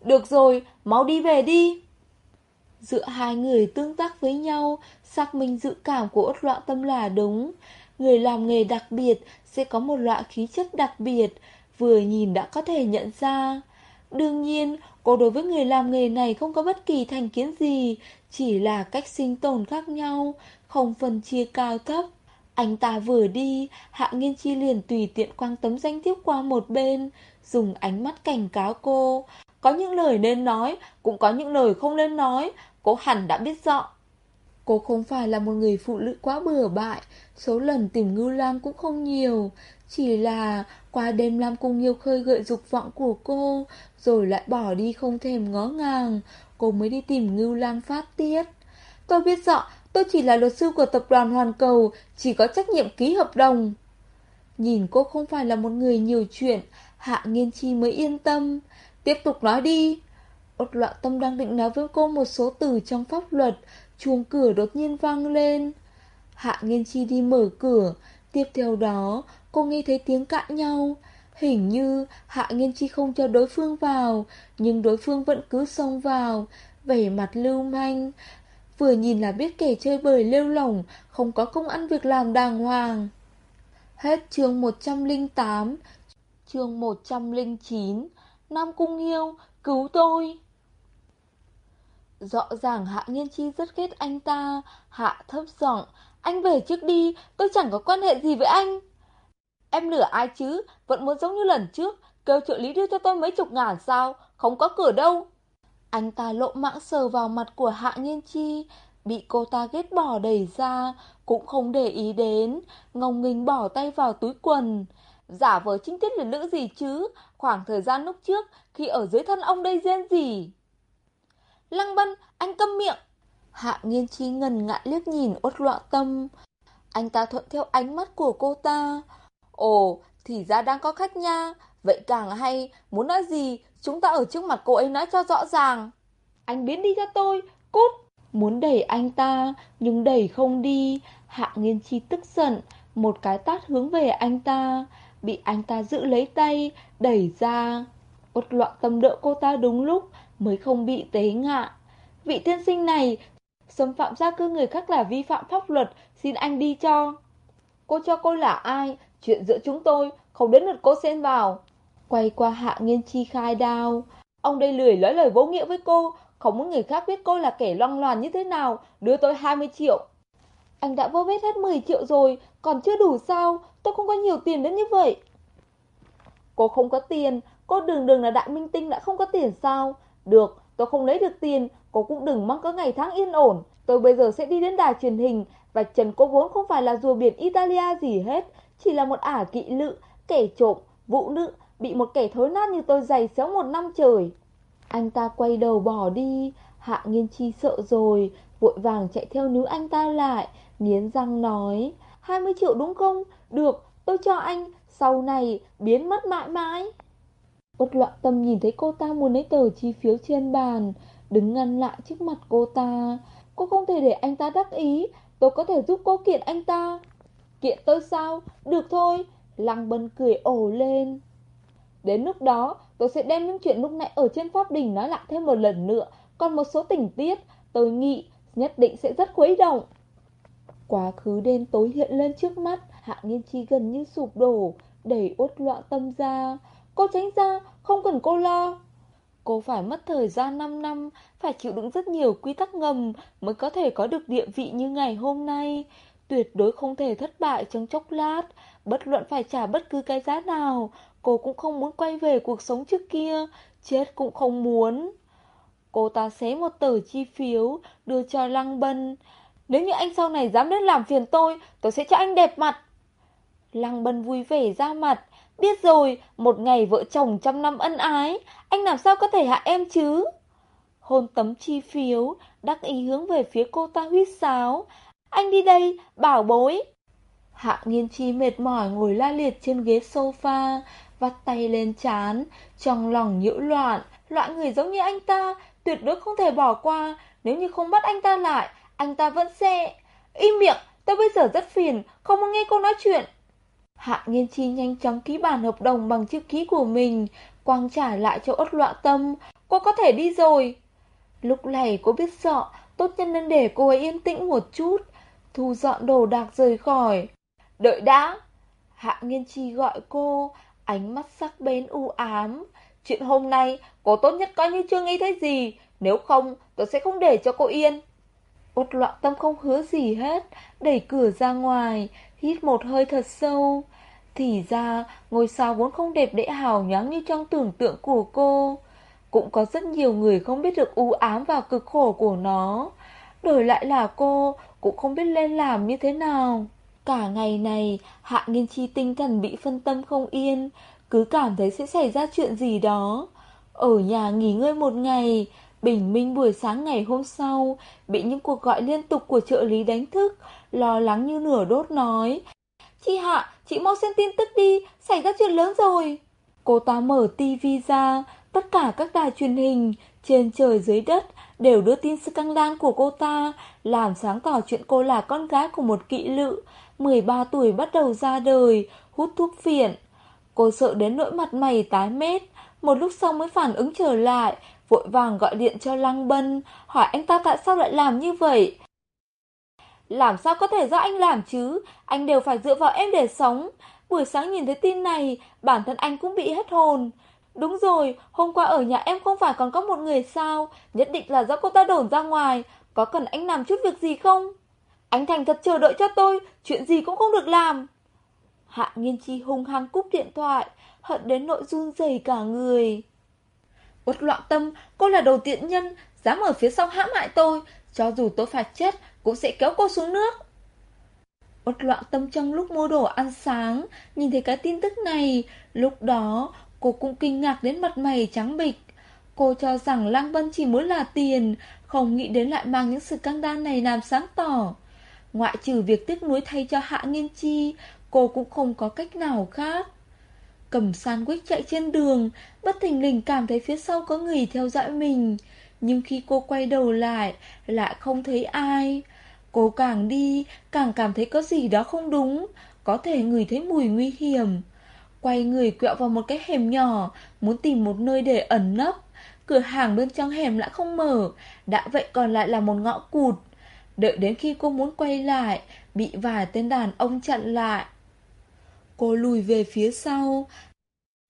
Được rồi, mau đi về đi. Giữa hai người tương tác với nhau, xác minh dự cảm của ốt loạn tâm là đúng. Người làm nghề đặc biệt sẽ có một loại khí chất đặc biệt, vừa nhìn đã có thể nhận ra. Đương nhiên, cô đối với người làm nghề này không có bất kỳ thành kiến gì, chỉ là cách sinh tồn khác nhau, không phân chia cao thấp. Anh ta vừa đi, Hạ Nghiên Chi liền tùy tiện quăng tấm danh thiếp qua một bên, dùng ánh mắt cảnh cáo cô. Có những lời nên nói, cũng có những lời không nên nói, cô hẳn đã biết rõ. Cô không phải là một người phụ nữ quá bừa bại, số lần tìm Ngưu Lam cũng không nhiều. Chỉ là qua đêm Lam cùng nhiều khơi gợi dục vọng của cô, rồi lại bỏ đi không thèm ngó ngàng, cô mới đi tìm Ngưu Lam phát tiết. Tôi biết rõ, tôi chỉ là luật sư của tập đoàn Hoàn Cầu, chỉ có trách nhiệm ký hợp đồng. Nhìn cô không phải là một người nhiều chuyện, Hạ Nghiên Chi mới yên tâm. Tiếp tục nói đi. Ốt loạn tâm đang định nói với cô một số từ trong pháp luật, chuông cửa đột nhiên vang lên. Hạ Nghiên Chi đi mở cửa, tiếp theo đó cô nghe thấy tiếng cãi nhau. Hình như Hạ Nghiên Chi không cho đối phương vào, nhưng đối phương vẫn cứ xông vào, vẻ mặt lưu manh. Vừa nhìn là biết kẻ chơi bời lêu lỏng, không có công ăn việc làm đàng hoàng. Hết chương 108, chương 109, Nam Cung Nghiêu, cứu tôi. Rõ ràng Hạ Nghiên Chi rất ghét anh ta, Hạ thấp giọng, anh về trước đi, tôi chẳng có quan hệ gì với anh. Em lửa ai chứ, vẫn muốn giống như lần trước, kêu trợ lý đưa cho tôi mấy chục ngàn sao, không có cửa đâu. Anh ta lộ mãng sờ vào mặt của Hạ Nghiên Chi, bị cô ta ghét bỏ đẩy ra, cũng không để ý đến, ngông nghênh bỏ tay vào túi quần. Giả vờ chính tiết là nữ gì chứ, khoảng thời gian lúc trước, khi ở dưới thân ông đây rên gì. Lăng bân, anh câm miệng. Hạ nghiên chi ngần ngại liếc nhìn uất loạn tâm. Anh ta thuận theo ánh mắt của cô ta. Ồ, thì ra đang có khách nha. Vậy càng hay, muốn nói gì, chúng ta ở trước mặt cô ấy nói cho rõ ràng. Anh biến đi cho tôi, cút. Muốn đẩy anh ta, nhưng đẩy không đi. Hạ nghiên chi tức giận, một cái tát hướng về anh ta. Bị anh ta giữ lấy tay, đẩy ra. Uất loạn tâm đỡ cô ta đúng lúc, mới không bị tế ngạ. Vị tiên sinh này, xâm phạm gia cư người khác là vi phạm pháp luật, xin anh đi cho. Cô cho cô là ai? Chuyện giữa chúng tôi, không đến lượt cô xen vào. Quay qua hạ nghiên chi khai đao. Ông đây lười nói lời vô nghĩa với cô, không muốn người khác biết cô là kẻ loang loàn như thế nào, đưa tôi 20 triệu. Anh đã vô vết hết 10 triệu rồi, còn chưa đủ sao, tôi không có nhiều tiền đến như vậy. Cô không có tiền, cô đường đường là đại minh tinh đã không có tiền sao? Được, tôi không lấy được tiền, cô cũng đừng mong có ngày tháng yên ổn. Tôi bây giờ sẽ đi đến đài truyền hình, và Trần cô vốn không phải là rùa biển Italia gì hết, chỉ là một ả kỵ lự, kẻ trộm, vũ nữ, bị một kẻ thối nát như tôi giày xéo một năm trời. Anh ta quay đầu bỏ đi, Hạ Nghiên Chi sợ rồi, vội vàng chạy theo níu anh ta lại, nghiến răng nói, 20 triệu đúng không? Được, tôi cho anh, sau này biến mất mãi mãi. Uất loạn tâm nhìn thấy cô ta muốn lấy tờ chi phiếu trên bàn, đứng ngăn lại trước mặt cô ta. Cô không thể để anh ta đắc ý, tôi có thể giúp cô kiện anh ta. Kiện tôi sao? Được thôi. Lăng bân cười ổ lên. Đến lúc đó, tôi sẽ đem những chuyện lúc nãy ở trên pháp đình nói lại thêm một lần nữa. Còn một số tình tiết, tôi nghĩ nhất định sẽ rất khuấy động. Quá khứ đen tối hiện lên trước mắt, Hạ Nghiên Chi gần như sụp đổ, đẩy uất loạn tâm ra. Cô tránh ra, không cần cô lo. Cô phải mất thời gian 5 năm, phải chịu đựng rất nhiều quy tắc ngầm mới có thể có được địa vị như ngày hôm nay. Tuyệt đối không thể thất bại trong chốc lát, bất luận phải trả bất cứ cái giá nào, cô cũng không muốn quay về cuộc sống trước kia, chết cũng không muốn. Cô ta xé một tờ chi phiếu, đưa cho Lăng Bân. Nếu như anh sau này dám đến làm phiền tôi, tôi sẽ cho anh đẹp mặt. Lăng Bân vui vẻ ra mặt, Biết rồi, một ngày vợ chồng trăm năm ân ái, anh làm sao có thể hạ em chứ? Hôn tấm chi phiếu, đắc ý hướng về phía cô ta huyết sáo. Anh đi đây, bảo bối. Hạ nghiên chi mệt mỏi ngồi la liệt trên ghế sofa, vắt tay lên chán, trong lòng nhiễu loạn. Loại người giống như anh ta, tuyệt đối không thể bỏ qua. Nếu như không bắt anh ta lại, anh ta vẫn sẽ... Im miệng, tôi bây giờ rất phiền, không muốn nghe cô nói chuyện. Hạ Nghiên Chi nhanh chóng ký bản hợp đồng bằng chữ ký của mình, quang trả lại cho ốt loạn tâm. Cô có thể đi rồi. Lúc này cô biết sợ, tốt nhất nên để cô ấy yên tĩnh một chút. Thu dọn đồ đạc rời khỏi. Đợi đã. Hạ Nghiên Chi gọi cô, ánh mắt sắc bén u ám. Chuyện hôm nay, cô tốt nhất coi như chưa nghe thấy gì. Nếu không, tôi sẽ không để cho cô yên. Út loạn tâm không hứa gì hết, đẩy cửa ra ngoài, hít một hơi thật sâu. Thì ra, ngôi sao vốn không đẹp đẽ hào nhoáng như trong tưởng tượng của cô. Cũng có rất nhiều người không biết được u ám và cực khổ của nó. đổi lại là cô, cũng không biết lên làm như thế nào. Cả ngày này, Hạ Nghiên Chi tinh thần bị phân tâm không yên, cứ cảm thấy sẽ xảy ra chuyện gì đó. Ở nhà nghỉ ngơi một ngày, bình minh buổi sáng ngày hôm sau, bị những cuộc gọi liên tục của trợ lý đánh thức, lo lắng như nửa đốt nói. Chị Hạ, chị mau xem tin tức đi, xảy ra chuyện lớn rồi. Cô ta mở tivi ra, tất cả các đài truyền hình, trên trời dưới đất, đều đưa tin scandal của cô ta, làm sáng tỏ chuyện cô là con gái của một kỵ lự, 13 tuổi bắt đầu ra đời, hút thuốc phiện. Cô sợ đến nỗi mặt mày tái mét, một lúc sau mới phản ứng trở lại, vội vàng gọi điện cho Lăng Bân, hỏi anh ta tại sao lại làm như vậy. Làm sao có thể do anh làm chứ, anh đều phải dựa vào em để sống. Buổi sáng nhìn thấy tin này, bản thân anh cũng bị hết hồn. Đúng rồi, hôm qua ở nhà em không phải còn có một người sao, nhất định là do cô ta đồn ra ngoài, có cần anh làm chút việc gì không? Anh thành thật chờ đợi cho tôi, chuyện gì cũng không được làm. Hạ nghiên chi hung hăng cúp điện thoại, hận đến nội run rẩy cả người. Uất loạn tâm, cô là đầu tiện nhân, dám ở phía sau hãm hại tôi, cho dù tôi phải chết, cũng sẽ kéo cô xuống nước. Uất loạn tâm trong lúc mua đồ ăn sáng, nhìn thấy cái tin tức này, lúc đó cô cũng kinh ngạc đến mặt mày trắng bịch. Cô cho rằng Lăng Vân chỉ muốn là tiền, không nghĩ đến lại mang những sự căng đan này làm sáng tỏ. Ngoại trừ việc tiếc nuối thay cho Hạ Nghiên Chi, cô cũng không có cách nào khác. Cầm sandwich chạy trên đường, bất thình lình cảm thấy phía sau có người theo dõi mình. Nhưng khi cô quay đầu lại, lại không thấy ai. Cô càng đi, càng cảm thấy có gì đó không đúng, có thể người thấy mùi nguy hiểm. Quay người quẹo vào một cái hẻm nhỏ, muốn tìm một nơi để ẩn nấp. Cửa hàng bên trong hẻm lại không mở, đã vậy còn lại là một ngõ cụt. Đợi đến khi cô muốn quay lại, bị vài tên đàn ông chặn lại. Cô lùi về phía sau.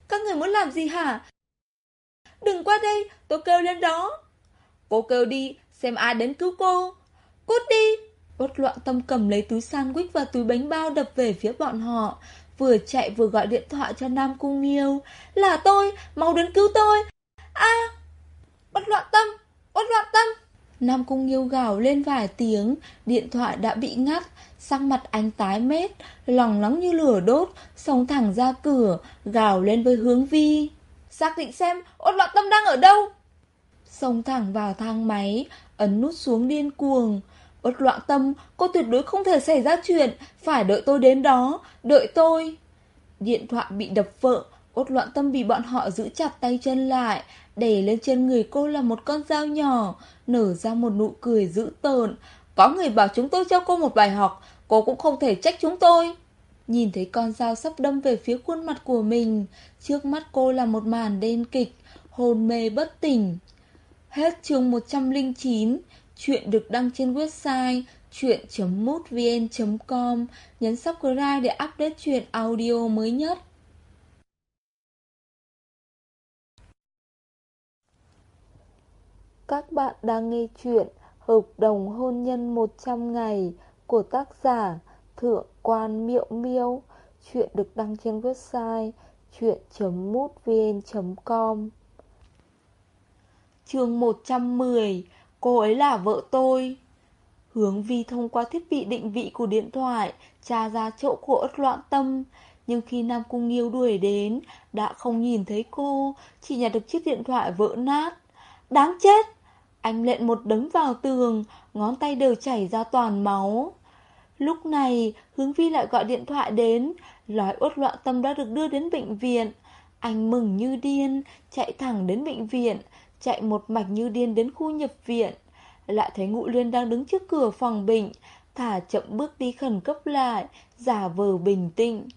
Các người muốn làm gì hả? Đừng qua đây, tôi kêu lên đó. Cô kêu đi, xem ai đến cứu cô. Cút đi. Bất loạn tâm cầm lấy túi sandwich và túi bánh bao đập về phía bọn họ. Vừa chạy vừa gọi điện thoại cho Nam Cung Nghiêu. Là tôi, mau đến cứu tôi. a à, loạn tâm, bất loạn tâm. Nam Cung Nghiêu gào lên vài tiếng, điện thoại đã bị ngắt, sắc mặt anh tái mét, lòng nóng như lửa đốt, xông thẳng ra cửa, gào lên với hướng vi. Xác định xem, ôn loạn tâm đang ở đâu? Xông thẳng vào thang máy, ấn nút xuống điên cuồng. Ốt loạn tâm, cô tuyệt đối không thể xảy ra chuyện, phải đợi tôi đến đó, đợi tôi. Điện thoại bị đập vỡ, ốt loạn tâm bị bọn họ giữ chặt tay chân lại, đè lên trên người cô là một con dao nhỏ, nở ra một nụ cười dữ tợn. Có người bảo chúng tôi cho cô một bài học, cô cũng không thể trách chúng tôi. Nhìn thấy con dao sắp đâm về phía khuôn mặt của mình, trước mắt cô là một màn đen kịch, hồn mê bất tỉnh. Hết chương 109, chuyện được đăng trên website chuyện.mútvn.com, nhấn subscribe để update chuyện audio mới nhất. Các bạn đang nghe chuyện Hợp đồng hôn nhân 100 ngày của tác giả Thượng quan Miệu Miêu. Chuyện được đăng trên website chuyện.mútvn.com Chương 110 Cô ấy là vợ tôi. Hướng vi thông qua thiết bị định vị của điện thoại, tra ra chỗ của ớt loạn tâm. Nhưng khi Nam Cung Nghiêu đuổi đến, Đã không nhìn thấy cô, Chỉ nhặt được chiếc điện thoại vỡ nát. Đáng chết! Anh lện một đấm vào tường, Ngón tay đều chảy ra toàn máu. Lúc này, Hướng Vi lại gọi điện thoại đến Nói uất loạn tâm đã được đưa đến bệnh viện. Anh mừng như điên, Chạy thẳng đến bệnh viện, Chạy một mạch như điên đến khu nhập viện. Lại thấy Ngụ Liên đang đứng trước cửa phòng bệnh, Thả chậm bước đi khẩn cấp lại, Giả vờ bình tĩnh.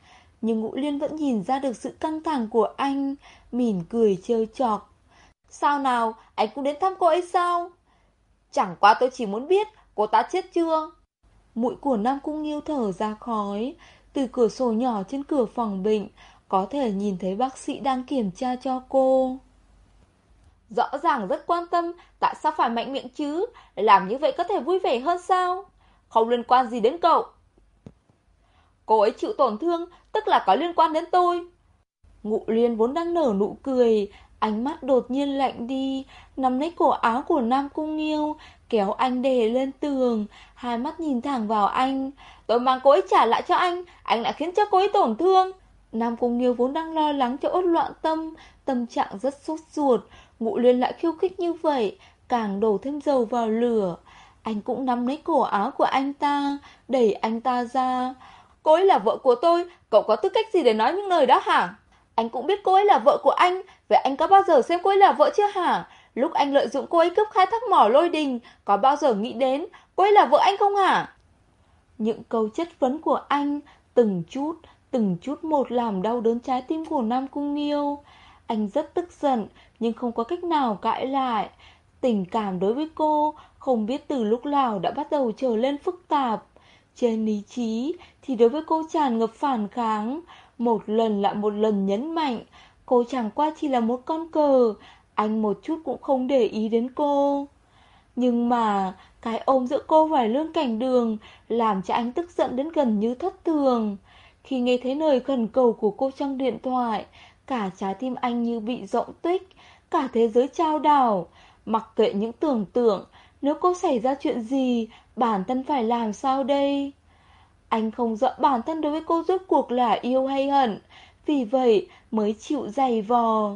Nhưng Ngụ Liên vẫn nhìn ra được sự căng thẳng của anh, Mỉm cười trêu chọc. Sao nào, anh cũng đến thăm cô ấy sao? Chẳng qua tôi chỉ muốn biết cô ta chết chưa? Mũi của Nam Cung Nghiêu thở ra khói. Từ cửa sổ nhỏ trên cửa phòng bệnh Có thể nhìn thấy bác sĩ đang kiểm tra cho cô. Rõ ràng rất quan tâm Tại sao phải mạnh miệng chứ? Làm như vậy có thể vui vẻ hơn sao? Không liên quan gì đến cậu. Cô ấy chịu tổn thương Tức là có liên quan đến tôi. Ngụ liên vốn đang nở nụ cười Ánh mắt đột nhiên lạnh đi, nắm lấy cổ áo của Nam Cung Nghiêu, kéo anh đè lên tường, hai mắt nhìn thẳng vào anh. Tôi mang cô ấy trả lại cho anh, anh đã khiến cho cô ấy tổn thương. Nam Cung Nghiêu vốn đang lo lắng cho ốt loạn tâm, tâm trạng rất sốt ruột, ngụ liên lại khiêu khích như vậy, càng đổ thêm dầu vào lửa. Anh cũng nắm lấy cổ áo của anh ta, đẩy anh ta ra. Cô ấy là vợ của tôi, cậu có tư cách gì để nói những lời đó hả? Anh cũng biết cô ấy là vợ của anh, vậy anh có bao giờ xem cô ấy là vợ chưa hả? Lúc anh lợi dụng cô ấy cướp khai thác mỏ lôi đình, có bao giờ nghĩ đến cô ấy là vợ anh không hả? Những câu chất vấn của anh, từng chút, từng chút một làm đau đớn trái tim của Nam Cung Nghiêu. Anh rất tức giận, nhưng không có cách nào cãi lại. Tình cảm đối với cô, không biết từ lúc nào đã bắt đầu trở lên phức tạp. Trên lý trí thì đối với cô tràn ngập phản kháng, một lần lại một lần nhấn mạnh, cô chẳng qua chỉ là một con cờ, anh một chút cũng không để ý đến cô. Nhưng mà, cái ôm giữa cô và lương cảnh đường làm cho anh tức giận đến gần như thất thường. Khi nghe thấy lời khẩn cầu của cô trong điện thoại, cả trái tim anh như bị rộng tích, cả thế giới trao đảo. Mặc kệ những tưởng tượng, nếu cô xảy ra chuyện gì, bản thân phải làm sao đây? Anh không rõ bản thân đối với cô rốt cuộc là yêu hay hận, vì vậy mới chịu dày vò.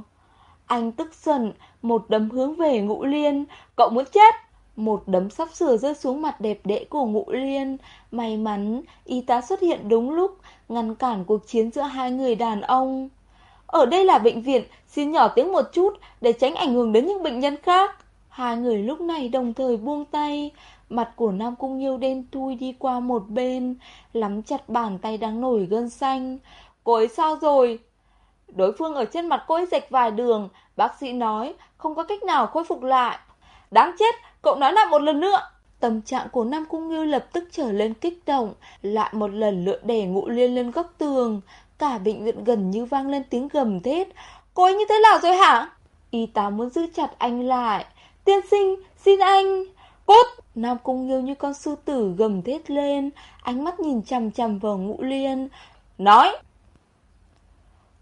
Anh tức giận, một đấm hướng về ngũ liên, cậu muốn chết! Một đấm sắp sửa rơi xuống mặt đẹp đẽ của ngũ liên. May mắn, y tá xuất hiện đúng lúc, ngăn cản cuộc chiến giữa hai người đàn ông. Ở đây là bệnh viện, xin nhỏ tiếng một chút để tránh ảnh hưởng đến những bệnh nhân khác. Hai người lúc này đồng thời buông tay, mặt của Nam Cung Nhiêu đen thui đi qua một bên, lắm chặt bàn tay đang nổi gân xanh. Cô ấy sao rồi? Đối phương ở trên mặt cô ấy rạch vài đường, bác sĩ nói không có cách nào khôi phục lại. Đáng chết, cậu nói lại một lần nữa. Tâm trạng của Nam Cung nhiêu lập tức trở lên kích động, lại một lần lượn đè ngụ liên lên góc tường. Cả bệnh viện gần như vang lên tiếng gầm thét. Cô ấy như thế nào rồi hả? Y tá muốn giữ chặt anh lại. Tiên sinh, xin anh. Cút! Nam Cung Nghiêu như con sư tử gầm thét lên, ánh mắt nhìn chằm chằm vào ngũ liên. Nói!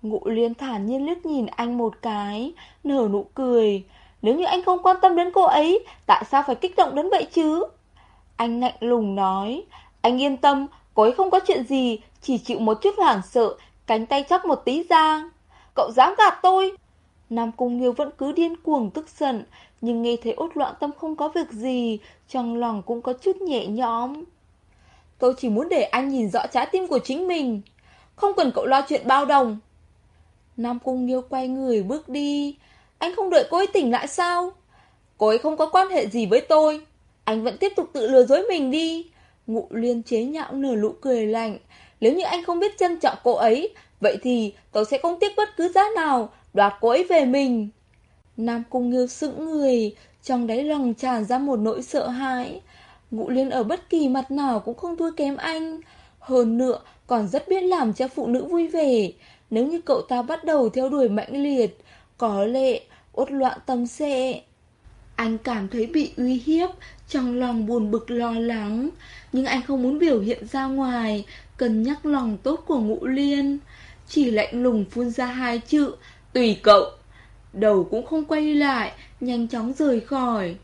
ngũ liên thản nhiên liếc nhìn anh một cái, nở nụ cười. Nếu như anh không quan tâm đến cô ấy, tại sao phải kích động đến vậy chứ? Anh lạnh lùng nói, anh yên tâm, cô ấy không có chuyện gì, chỉ chịu một chút hoảng sợ, cánh tay chắc một tí ra. Cậu dám gạt tôi? Nam Cung Nghiêu vẫn cứ điên cuồng tức giận, nhưng nghe thấy út loạn tâm không có việc gì, trong lòng cũng có chút nhẹ nhõm. Tôi chỉ muốn để anh nhìn rõ trái tim của chính mình, không cần cậu lo chuyện bao đồng. Nam Cung Nghiêu quay người bước đi, anh không đợi cô ấy tỉnh lại sao? Cô ấy không có quan hệ gì với tôi, anh vẫn tiếp tục tự lừa dối mình đi. Ngụ liên chế nhạo nở lũ cười lạnh, nếu như anh không biết trân trọng cô ấy, vậy thì tôi sẽ không tiếc bất cứ giá nào đoạt cô ấy về mình. Nam Cung Nghiêu sững người, trong đáy lòng tràn ra một nỗi sợ hãi. Ngụ Liên ở bất kỳ mặt nào cũng không thua kém anh. Hơn nữa, còn rất biết làm cho phụ nữ vui vẻ. Nếu như cậu ta bắt đầu theo đuổi mãnh liệt, có lệ ốt loạn tâm sẽ... Anh cảm thấy bị uy hiếp, trong lòng buồn bực lo lắng. Nhưng anh không muốn biểu hiện ra ngoài, cần nhắc lòng tốt của ngụ liên. Chỉ lạnh lùng phun ra hai chữ, tùy cậu đầu cũng không quay lại, nhanh chóng rời khỏi.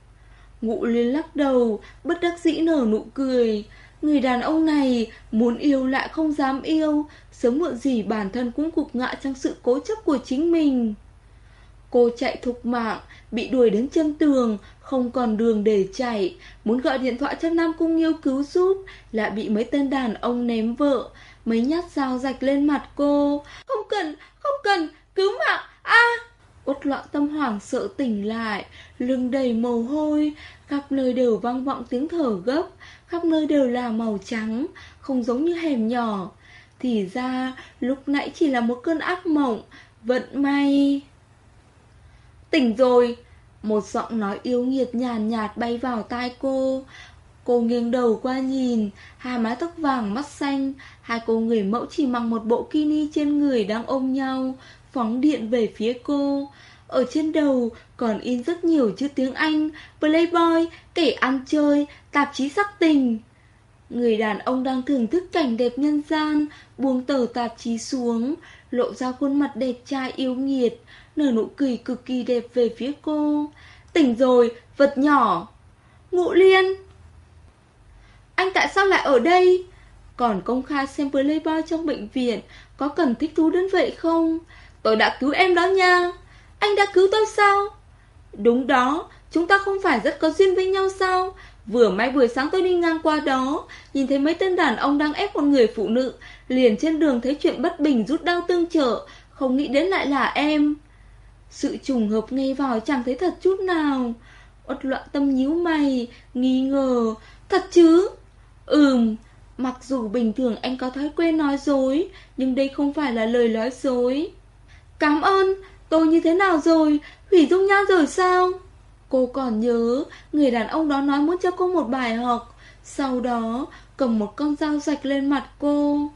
Ngụ liên lắc đầu, bất đắc dĩ nở nụ cười. Người đàn ông này muốn yêu lại không dám yêu, sớm muộn gì bản thân cũng cục ngã trong sự cố chấp của chính mình. Cô chạy thục mạng, bị đuổi đến chân tường, không còn đường để chạy, muốn gọi điện thoại cho Nam Cung Nghiêu cứu giúp, lại bị mấy tên đàn ông ném vợ, mấy nhát dao rạch lên mặt cô. Không cần, không cần, cứu mạng, a Uất loạn tâm hoảng sợ tỉnh lại, lưng đầy mồ hôi, khắp nơi đều vang vọng tiếng thở gấp, khắp nơi đều là màu trắng, không giống như hẻm nhỏ. Thì ra, lúc nãy chỉ là một cơn ác mộng, vận may. Tỉnh rồi! Một giọng nói yếu nghiệt nhàn nhạt, nhạt bay vào tai cô. Cô nghiêng đầu qua nhìn, hai mái tóc vàng mắt xanh, hai cô người mẫu chỉ mặc một bộ kini trên người đang ôm nhau, phóng điện về phía cô. Ở trên đầu còn in rất nhiều chữ tiếng Anh, Playboy, kẻ ăn chơi, tạp chí sắc tình. Người đàn ông đang thưởng thức cảnh đẹp nhân gian, buông tờ tạp chí xuống, lộ ra khuôn mặt đẹp trai yêu nghiệt, nở nụ cười cực kỳ đẹp về phía cô. Tỉnh rồi, vật nhỏ. Ngụ liên. Anh tại sao lại ở đây? Còn công khai xem playboy trong bệnh viện, có cần thích thú đến vậy không? Tôi đã cứu em đó nha. Anh đã cứu tôi sao? Đúng đó, chúng ta không phải rất có duyên với nhau sao? Vừa may buổi sáng tôi đi ngang qua đó, nhìn thấy mấy tên đàn ông đang ép một người phụ nữ, liền trên đường thấy chuyện bất bình rút đau tương trợ, không nghĩ đến lại là em. Sự trùng hợp nghe vào chẳng thấy thật chút nào. Uất loạn tâm nhíu mày, nghi ngờ. Thật chứ? Ừm, mặc dù bình thường anh có thói quen nói dối, nhưng đây không phải là lời nói dối. Cảm ơn, tôi như thế nào rồi? Hủy dung nhan rồi sao? Cô còn nhớ, người đàn ông đó nói muốn cho cô một bài học. Sau đó, cầm một con dao rạch lên mặt cô.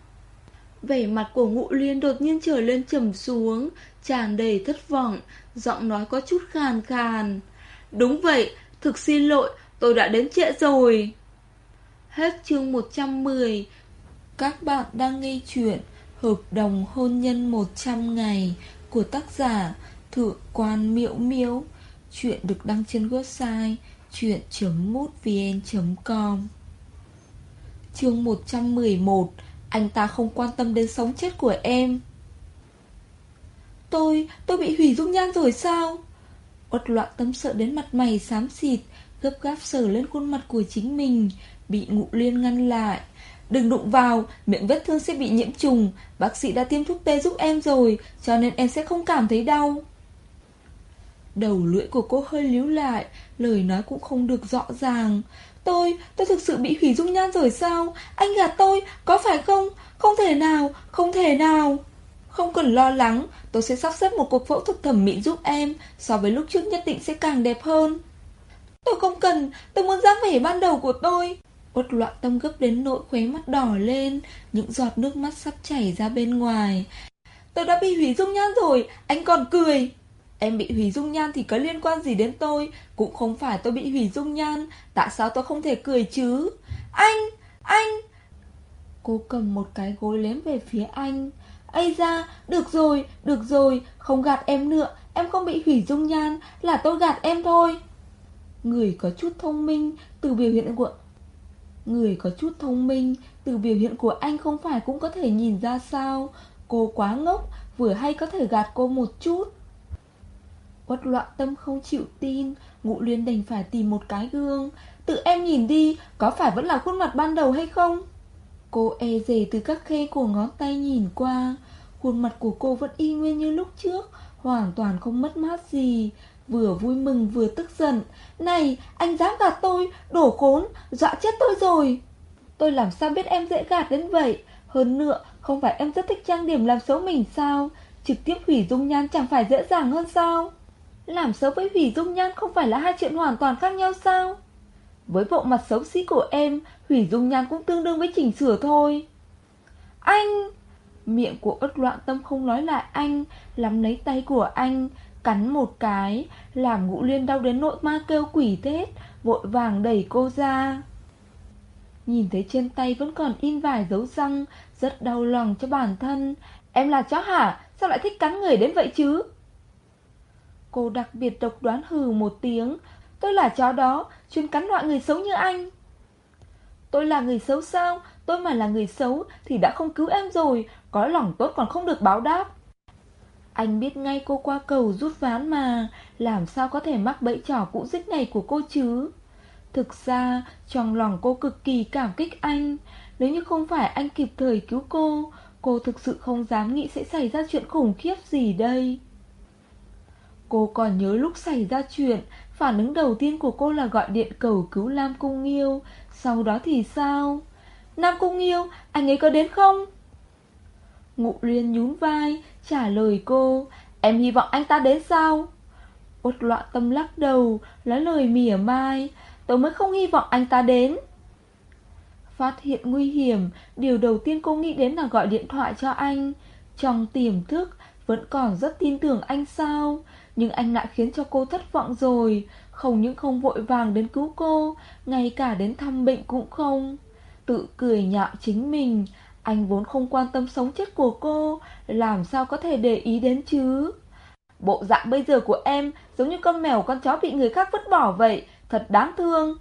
Vẻ mặt của ngụ liên đột nhiên trở lên trầm xuống, tràn đầy thất vọng, giọng nói có chút khàn khàn. Đúng vậy, thực xin lỗi, tôi đã đến trễ rồi. Hết chương 110 Các bạn đang nghe chuyện Hợp đồng hôn nhân 100 ngày của tác giả Thượng quan Miễu Miễu Chuyện được đăng trên website chuyện.mútvn.com Chương 111 Anh ta không quan tâm đến sống chết của em. Tôi, tôi bị hủy dung nhan rồi sao? Uất loạn tâm sợ đến mặt mày xám xịt Gấp gáp sờ lên khuôn mặt của chính mình Bị ngụ liên ngăn lại. Đừng đụng vào, miệng vết thương sẽ bị nhiễm trùng. Bác sĩ đã tiêm thuốc tê giúp em rồi Cho nên em sẽ không cảm thấy đau. Đầu lưỡi của cô hơi líu lại Lời nói cũng không được rõ ràng. Tôi, tôi thực sự bị hủy dung nhan rồi sao? Anh gạt tôi, có phải không? Không thể nào, không thể nào. Không cần lo lắng Tôi sẽ sắp xếp một cuộc phẫu thuật thẩm mỹ giúp em So với lúc trước nhất định sẽ càng đẹp hơn. Tôi không cần Tôi muốn dáng vẻ ban đầu của tôi. Uất loạn tâm gấp đến nỗi khóe mắt đỏ lên Những giọt nước mắt sắp chảy ra bên ngoài. Tôi đã bị hủy dung nhan rồi Anh còn cười. Em bị hủy dung nhan thì có liên quan gì đến tôi? Cũng không phải tôi bị hủy dung nhan Tại sao tôi không thể cười chứ? Anh, anh! Cô cầm một cái gối lém về phía anh. Ây ra, được rồi, được rồi Không gạt em nữa Em không bị hủy dung nhan Là tôi gạt em thôi. Người có chút thông minh Từ biểu hiện của Người có chút thông minh, Từ biểu hiện của anh không phải cũng có thể nhìn ra sao. Cô quá ngốc, Vừa hay có thể gạt cô một chút. Quất loạn tâm không chịu tin, Ngụ liên đành phải tìm một cái gương. Tự em nhìn đi, Có phải vẫn là khuôn mặt ban đầu hay không? Cô e dè từ các khe của ngón tay nhìn qua. Khuôn mặt của cô vẫn y nguyên như lúc trước, Hoàn toàn không mất mát gì. Vừa vui mừng vừa tức giận Này anh dám gạt tôi Đổ khốn Dọa chết tôi rồi Tôi làm sao biết em dễ gạt đến vậy Hơn nữa Không phải em rất thích trang điểm làm xấu mình sao Trực tiếp hủy dung nhan chẳng phải dễ dàng hơn sao làm xấu với hủy dung nhan không phải là hai chuyện hoàn toàn khác nhau sao? Với bộ mặt xấu xí của em, hủy dung nhan cũng tương đương với chỉnh sửa thôi. Anh! Miệng của ớt loạn tâm không nói lại anh, lắm lấy tay của anh, cắn một cái, làm ngũ liên đau đến nỗi ma kêu quỷ tết, vội vàng đẩy cô ra. Nhìn thấy trên tay vẫn còn in vài dấu răng, rất đau lòng cho bản thân. Em là chó hả? Sao lại thích cắn người đến vậy chứ? Cô đặc biệt độc đoán hừ một tiếng Tôi là chó đó Chuyên cắn loại người xấu như anh Tôi là người xấu sao Tôi mà là người xấu Thì đã không cứu em rồi Có lòng tốt còn không được báo đáp anh biết ngay cô qua cầu rút ván mà, Làm sao có thể mắc bẫy trò cũ dích này của cô chứ? Thực ra, Trong lòng cô cực kỳ cảm kích anh. Nếu như không phải anh kịp thời cứu cô Cô thực sự không dám nghĩ sẽ xảy ra chuyện khủng khiếp gì đây. Cô còn nhớ lúc xảy ra chuyện, Phản ứng đầu tiên của cô là gọi điện cầu cứu Lam Cung Nghiêu. Sau đó thì sao? Nam Cung Nghiêu, Anh ấy có đến không? Ngụ Liên nhún vai Trả lời cô, Em hy vọng anh ta đến sao? Ốt loạn tâm lắc đầu, Nói lời mỉa mai, Tôi mới không hy vọng anh ta đến. Phát hiện nguy hiểm, Điều đầu tiên cô nghĩ đến là gọi điện thoại cho anh. Trong tiềm thức, Vẫn còn rất tin tưởng anh sao? Nhưng anh lại khiến cho cô thất vọng rồi. Không những không vội vàng đến cứu cô, Ngay cả đến thăm bệnh cũng không. Tự cười nhạo chính mình anh vốn không quan tâm sống chết của cô Làm sao có thể để ý đến chứ Bộ dạng bây giờ của em giống như con mèo con chó bị người khác vứt bỏ vậy, thật đáng thương.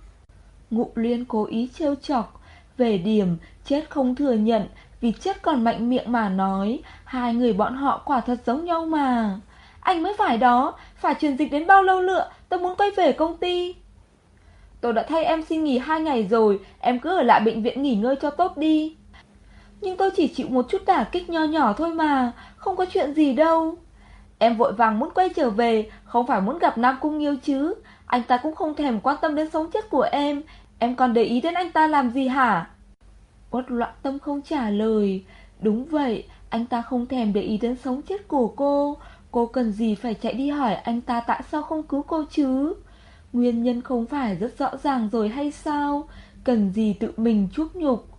Ngụ Liên cố ý trêu chọc, về điểm chết không thừa nhận vì chết còn mạnh miệng mà nói, hai người bọn họ quả thật giống nhau mà. Anh mới phải đó, phải truyền dịch đến bao lâu nữa, tôi muốn quay về công ty. Tôi đã thay em xin nghỉ hai ngày rồi, em cứ ở lại bệnh viện nghỉ ngơi cho tốt đi. Nhưng tôi chỉ chịu một chút đả kích nho nhỏ thôi mà, không có chuyện gì đâu. Em vội vàng muốn quay trở về, không phải muốn gặp Nam Cung Nghiêu chứ. Anh ta cũng không thèm quan tâm đến sống chết của em, em còn để ý đến anh ta làm gì hả? Quất loạn tâm không trả lời. Đúng vậy, anh ta không thèm để ý đến sống chết của cô. Cô cần gì phải chạy đi hỏi anh ta tại sao không cứu cô chứ? Nguyên nhân không phải rất rõ ràng rồi hay sao? Cần gì tự mình chuốc nhục?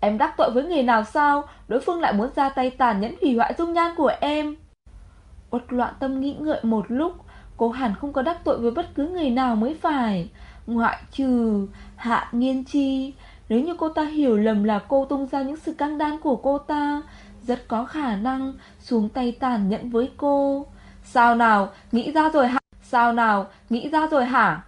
Em đắc tội với người nào sao? Đối phương lại muốn ra tay tàn nhẫn hủy hoại dung nhan của em. Uất loạn tâm nghĩ ngợi một lúc, cô hẳn không có đắc tội với bất cứ người nào mới phải. Ngoại trừ Hạ Nghiên Chi, nếu như cô ta hiểu lầm là cô tung ra những sự căng đan của cô ta, rất có khả năng xuống tay tàn nhẫn với cô. Sao nào, nghĩ ra rồi hả? Sao nào, nghĩ ra rồi hả?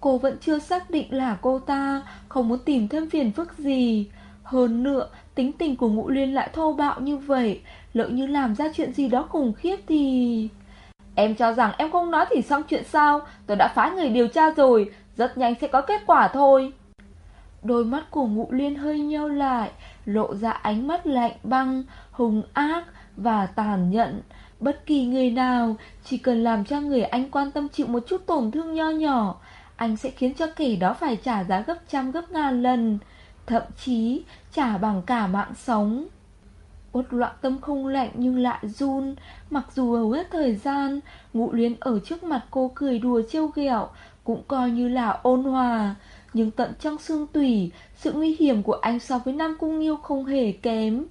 Cô vẫn chưa xác định là cô ta, không muốn tìm thêm phiền phức gì. Hơn nữa, tính tình của ngũ liên lại thô bạo như vậy, lỡ như làm ra chuyện gì đó khủng khiếp thì... Em cho rằng em không nói thì xong chuyện sao, tôi đã phái người điều tra rồi, rất nhanh sẽ có kết quả thôi. Đôi mắt của ngũ liên hơi nheo lại, lộ ra ánh mắt lạnh băng, hung ác và tàn nhẫn. Bất kỳ người nào, chỉ cần làm cho người anh quan tâm chịu một chút tổn thương nho nhỏ, anh sẽ khiến cho kẻ đó phải trả giá gấp trăm gấp ngàn lần, thậm chí trả bằng cả mạng sống. Uất loạn tâm không lạnh nhưng lại run, mặc dù hầu hết thời gian, ngụ luyến ở trước mặt cô cười đùa trêu ghẹo, cũng coi như là ôn hòa, nhưng tận trong xương tủy, sự nguy hiểm của anh so với Nam Cung Nghiêu không hề kém.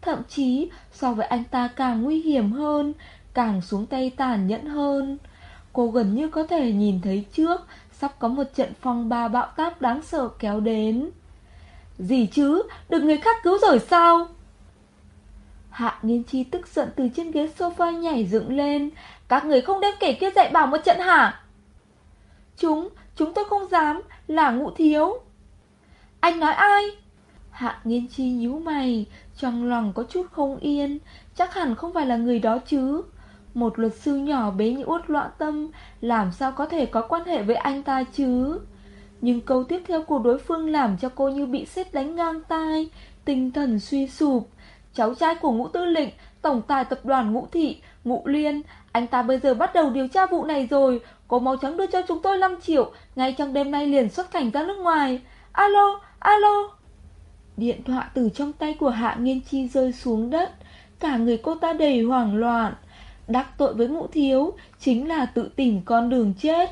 Thậm chí, so với anh ta càng nguy hiểm hơn, càng xuống tay tàn nhẫn hơn. Cô gần như có thể nhìn thấy trước, sắp có một trận phong ba bạo táp đáng sợ kéo đến. Gì chứ, được người khác cứu rồi sao? Hạ Nghiên Chi tức giận từ trên ghế sofa nhảy dựng lên. Các người không đem kẻ kia dạy bảo một trận hả? Chúng, chúng tôi không dám, là ngụ thiếu. Anh nói ai? Hạ Nghiên Chi nhíu mày, trong lòng có chút không yên, chắc hẳn không phải là người đó chứ. Một luật sư nhỏ bé như uất loạn tâm, làm sao có thể có quan hệ với anh ta chứ? Nhưng câu tiếp theo của đối phương làm cho cô như bị sét đánh ngang tai, tinh thần suy sụp. Cháu trai của ngũ tư lệnh, tổng tài tập đoàn ngũ thị, ngũ liên, anh ta bây giờ bắt đầu điều tra vụ này rồi, cô mau chóng đưa cho chúng tôi 5 triệu, ngay trong đêm nay liền xuất cảnh ra nước ngoài. Alo, alo. Điện thoại từ trong tay của Hạ Nghiên Chi rơi xuống đất, cả người cô ta đầy hoảng loạn. Đắc tội với ngũ thiếu, chính là tự tìm con đường chết.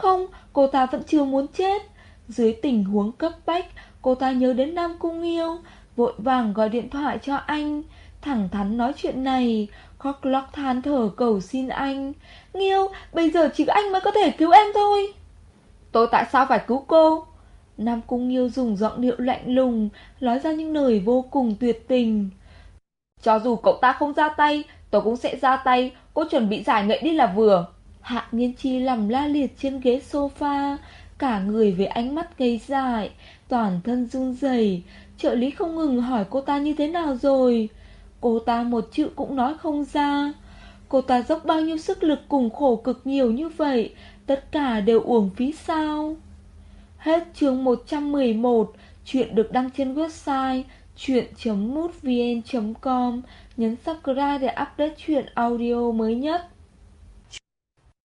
Không, cô ta vẫn chưa muốn chết. Dưới tình huống cấp bách, cô ta nhớ đến Nam Cung Yêu, vội vàng gọi điện thoại cho anh, thẳng thắn nói chuyện này, khóc lóc than thở cầu xin anh. Nghiêu, bây giờ chỉ có anh mới có thể cứu em thôi. Tôi tại sao phải cứu cô? Nam Cung Nghiêu dùng giọng điệu lạnh lùng, nói ra những lời vô cùng tuyệt tình. Cho dù cậu ta không ra tay, tôi cũng sẽ ra tay, cô chuẩn bị giải nghệ đi là vừa. Hạ Nghiên Chi nằm la liệt trên ghế sofa, cả người với ánh mắt gây dại, toàn thân run rẩy. Trợ lý không ngừng hỏi cô ta như thế nào rồi. Cô ta một chữ cũng nói không ra. Cô ta dốc bao nhiêu sức lực cùng khổ cực nhiều như vậy, tất cả đều uổng phí sao? Hết chương 111, chuyện được đăng trên website chuyện.mútvn.com, nhấn subscribe để update chuyện audio mới nhất.